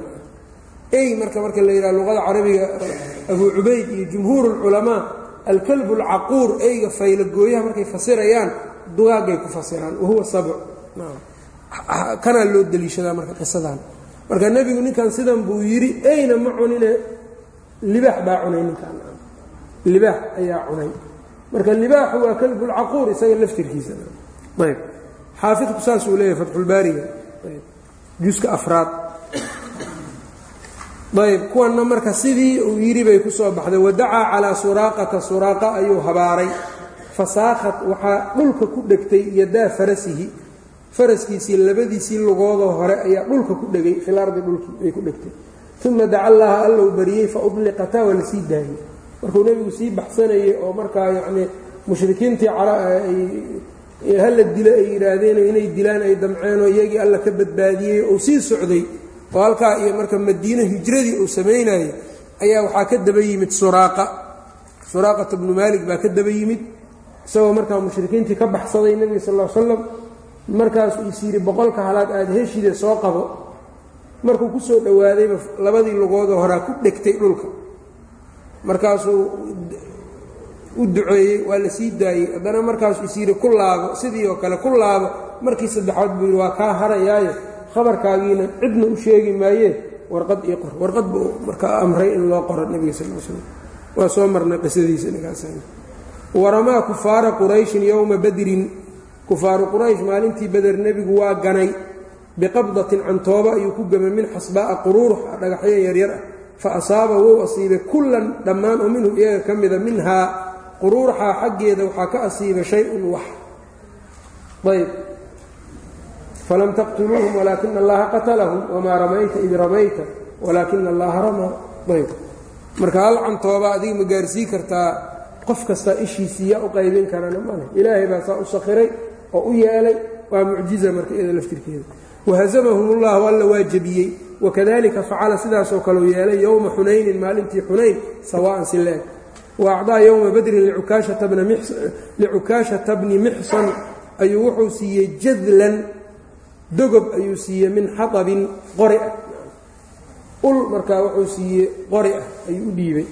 ey marka marka la yidhaha luqada carabiga abuu cubayd iyo jumhuur اlculamaa alkalbu اlcaquur eyga faylagooyaha markay fasirayaan dugaagay ku fasiraan wahuwa sabc kanaa loo deliishadaa marka qisadan. Marka nebigu ninkan sidan buu yidhi eyna ma cunine? Libaax baa cunay ninkan libaax ayaa cunay. Marka libaaxu waa kalbulcaquur isaga laftirkiisa ayb. Xaafidku saasuu leeyahay fatxulbaariga juska afraad. Ayb. Kuwanna marka sidii uu yidhi bay ku soo baxday wadacaa calaa suraaqata suraaqa ayuu habaaray fasaakhat waxaa dhulka ku dhegtay yadaa farasihi. Faraskiisii labadiisii lugoodoo hore ayaa dhulka ku dhegay fil ardi dhulkii ay ku dhegtay. Uma daca allaha allou bariyey fa udliqataa waa la sii daayey. Markuu nebigu sii baxsanayey oo markaa yacnii mushrikiintii hala dilo ay yidhaahdeen inay dilaan ay damceenoo iyagii alla ka badbaadiyey uu sii socday oo halkaa iyo marka madiine hijradii uu samaynayey ayaa waxaa ka daba yimid suraaqa. Suraaqata bnu maalik baa ka daba yimid isagoo markaa mushrikiintii ka baxsaday nebiga sal l slam markaasuu is yidhi boqolka halaad aada heshide soo qabo markuu ku soo dhowaadayba labadii lugoodoo horaa ku dhegtay dhulka. Markaasuu u duceeyey waa la sii daayey. Haddana markaasuu is yidhi ku laabo sidii oo kale ku laabo markii saddexaad buu yidhi waa kaa harayaayo khabarkaagiina cidna u sheegi maayee warqad ii qor. Warqad buu markaa amray in loo qoro nebiga sal l slam waa soo marnay qisadiisa ninkaas waramaa kufaara qurayshin yowma badrin kufaaru quraysh maalintii beder nebigu waa ganay biqabdatin cantooba ayuu ku gamay min xasbaa'a quruurux ah dhagaxyo yaryar ah. Fa asaaba wou asiibay kullan dhammaan oo minhum iyaga ka mida minhaa quruuraxaa xaggeeda waxaa ka asiibay shay-un wax. Ayb. Falam taqtuluuhum walaakina allaha qatalahum wamaa ramayta id ramayta walaakina allaha ramaa ayb. Marka hal cantooba adiga ma gaarsii kartaa qof kastaa ishiisii yaa u qaybin karana male ilaahay baa saa u sakhiray oo u yeelay waa mucjiza marka iyada laftirkeeda. Wahazamahum ullahu alla waa jebiyey. Wakadalika facala sidaasoo kaleu yeelay yowma xunaynin maalintii xunayn sawaan si leeg. Wa acdaa yowma badrin licukaashata bni mixsan ayuu wuxuu siiyey jadlan dogob ayuu siiyey min xaabin qori ah. Ul markaa wuxuu siiyey qori ah ayuu u dhiibay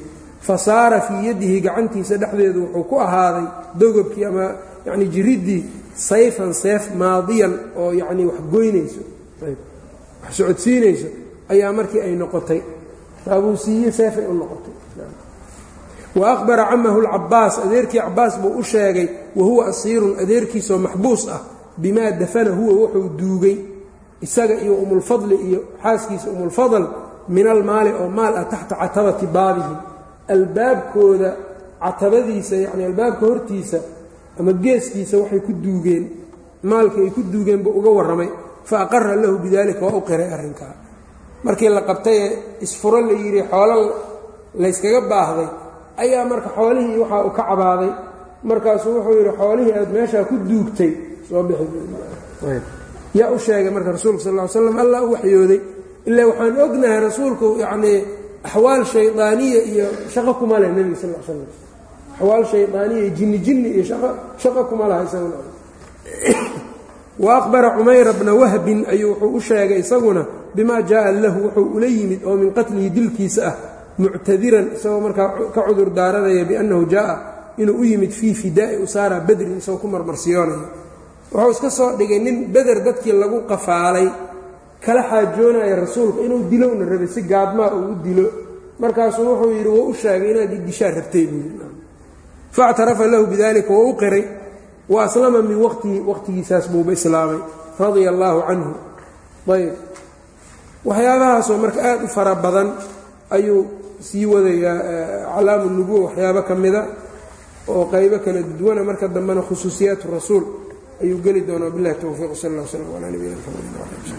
fa saara fii yadihi gacantiisa dhexdeedu wuxuu ku ahaaday dogobkii ama yacni jiriddii sayfan seef maadiyan oo yacnii wax goynayso wax socodsiinayso ayaa markii ay noqotay. Taabuu siiye seefay u noqotay. Wa aqbara camahu lcabaas adeerkii cabaas buu u sheegay wa huwa asiirun adeerkiisoo maxbuus ah bimaa dafana huwa wuxuu duugay isaga iyo umulfadli iyo xaaskiisa umulfadl min almaali oo maal ah taxta catabati baabihim albaabkooda catabadiisa yacni albaabka hortiisa ama geeskiisa waxay ku duugeen maalkii ay ku duugeen buu uga warramay. Fa aqara lahu bidalika waa u qiray arrinkaa. Markii la qabtay ee isfuro la yidhi xoolo layskaga baahday ayaa marka xoolihii waxaa u ka cabaaday. Markaasuu wuxuu yidhi xoolihii aad meeshaa ku duugtay soo bixi. Yaa u sheegay marka rasuulka sal ll slam allah u waxyooday. Ilaa waxaan ognahay rasuulku yacnii axwaal shaydaaniya iyo shaqo kuma leh nebiga sal l slam axwaal shaydaaniya iyo jinni jinni iyo shaqo kuma laha isaguna. Wa aqbara cumayra bna wahbin ayuu wuxuu u sheegay isaguna bima jaaa lahu wuxuu ula yimid oo min qatlihi dilkiisa ah muctadiran isagoo markaa ka cudur daaranaya biannahu jaaa inuu u yimid fii fidaa'i usaara badrin isagoo ku marmarsiyoonaya. Wuxuu iska soo dhigay nin beder dadkii lagu qafaalay kala xaajoonaya rasuulka inuu dilowna rabay si gaadmaa uu u dilo. Markaasuu wuxuu yidhi wou u sheegay inaad idishaa rabtay buu yidhi. Faاctarafa lahu bidalika wou u qiray wa aslama min waqtihi waqtigiisaas buuba islaamay radia allaahu canhu. Ayb waxyaabahaasoo marka aad u fara badan ayuu sii wadayaa calaamu nubuwa waxyaabo ka mida oo qaybo kala duwana. Marka dambena khusuusiyaat rasuul ayuu geli doonaa. Bilahi towfiiq sal اl slm calaa nabiyina mxamedi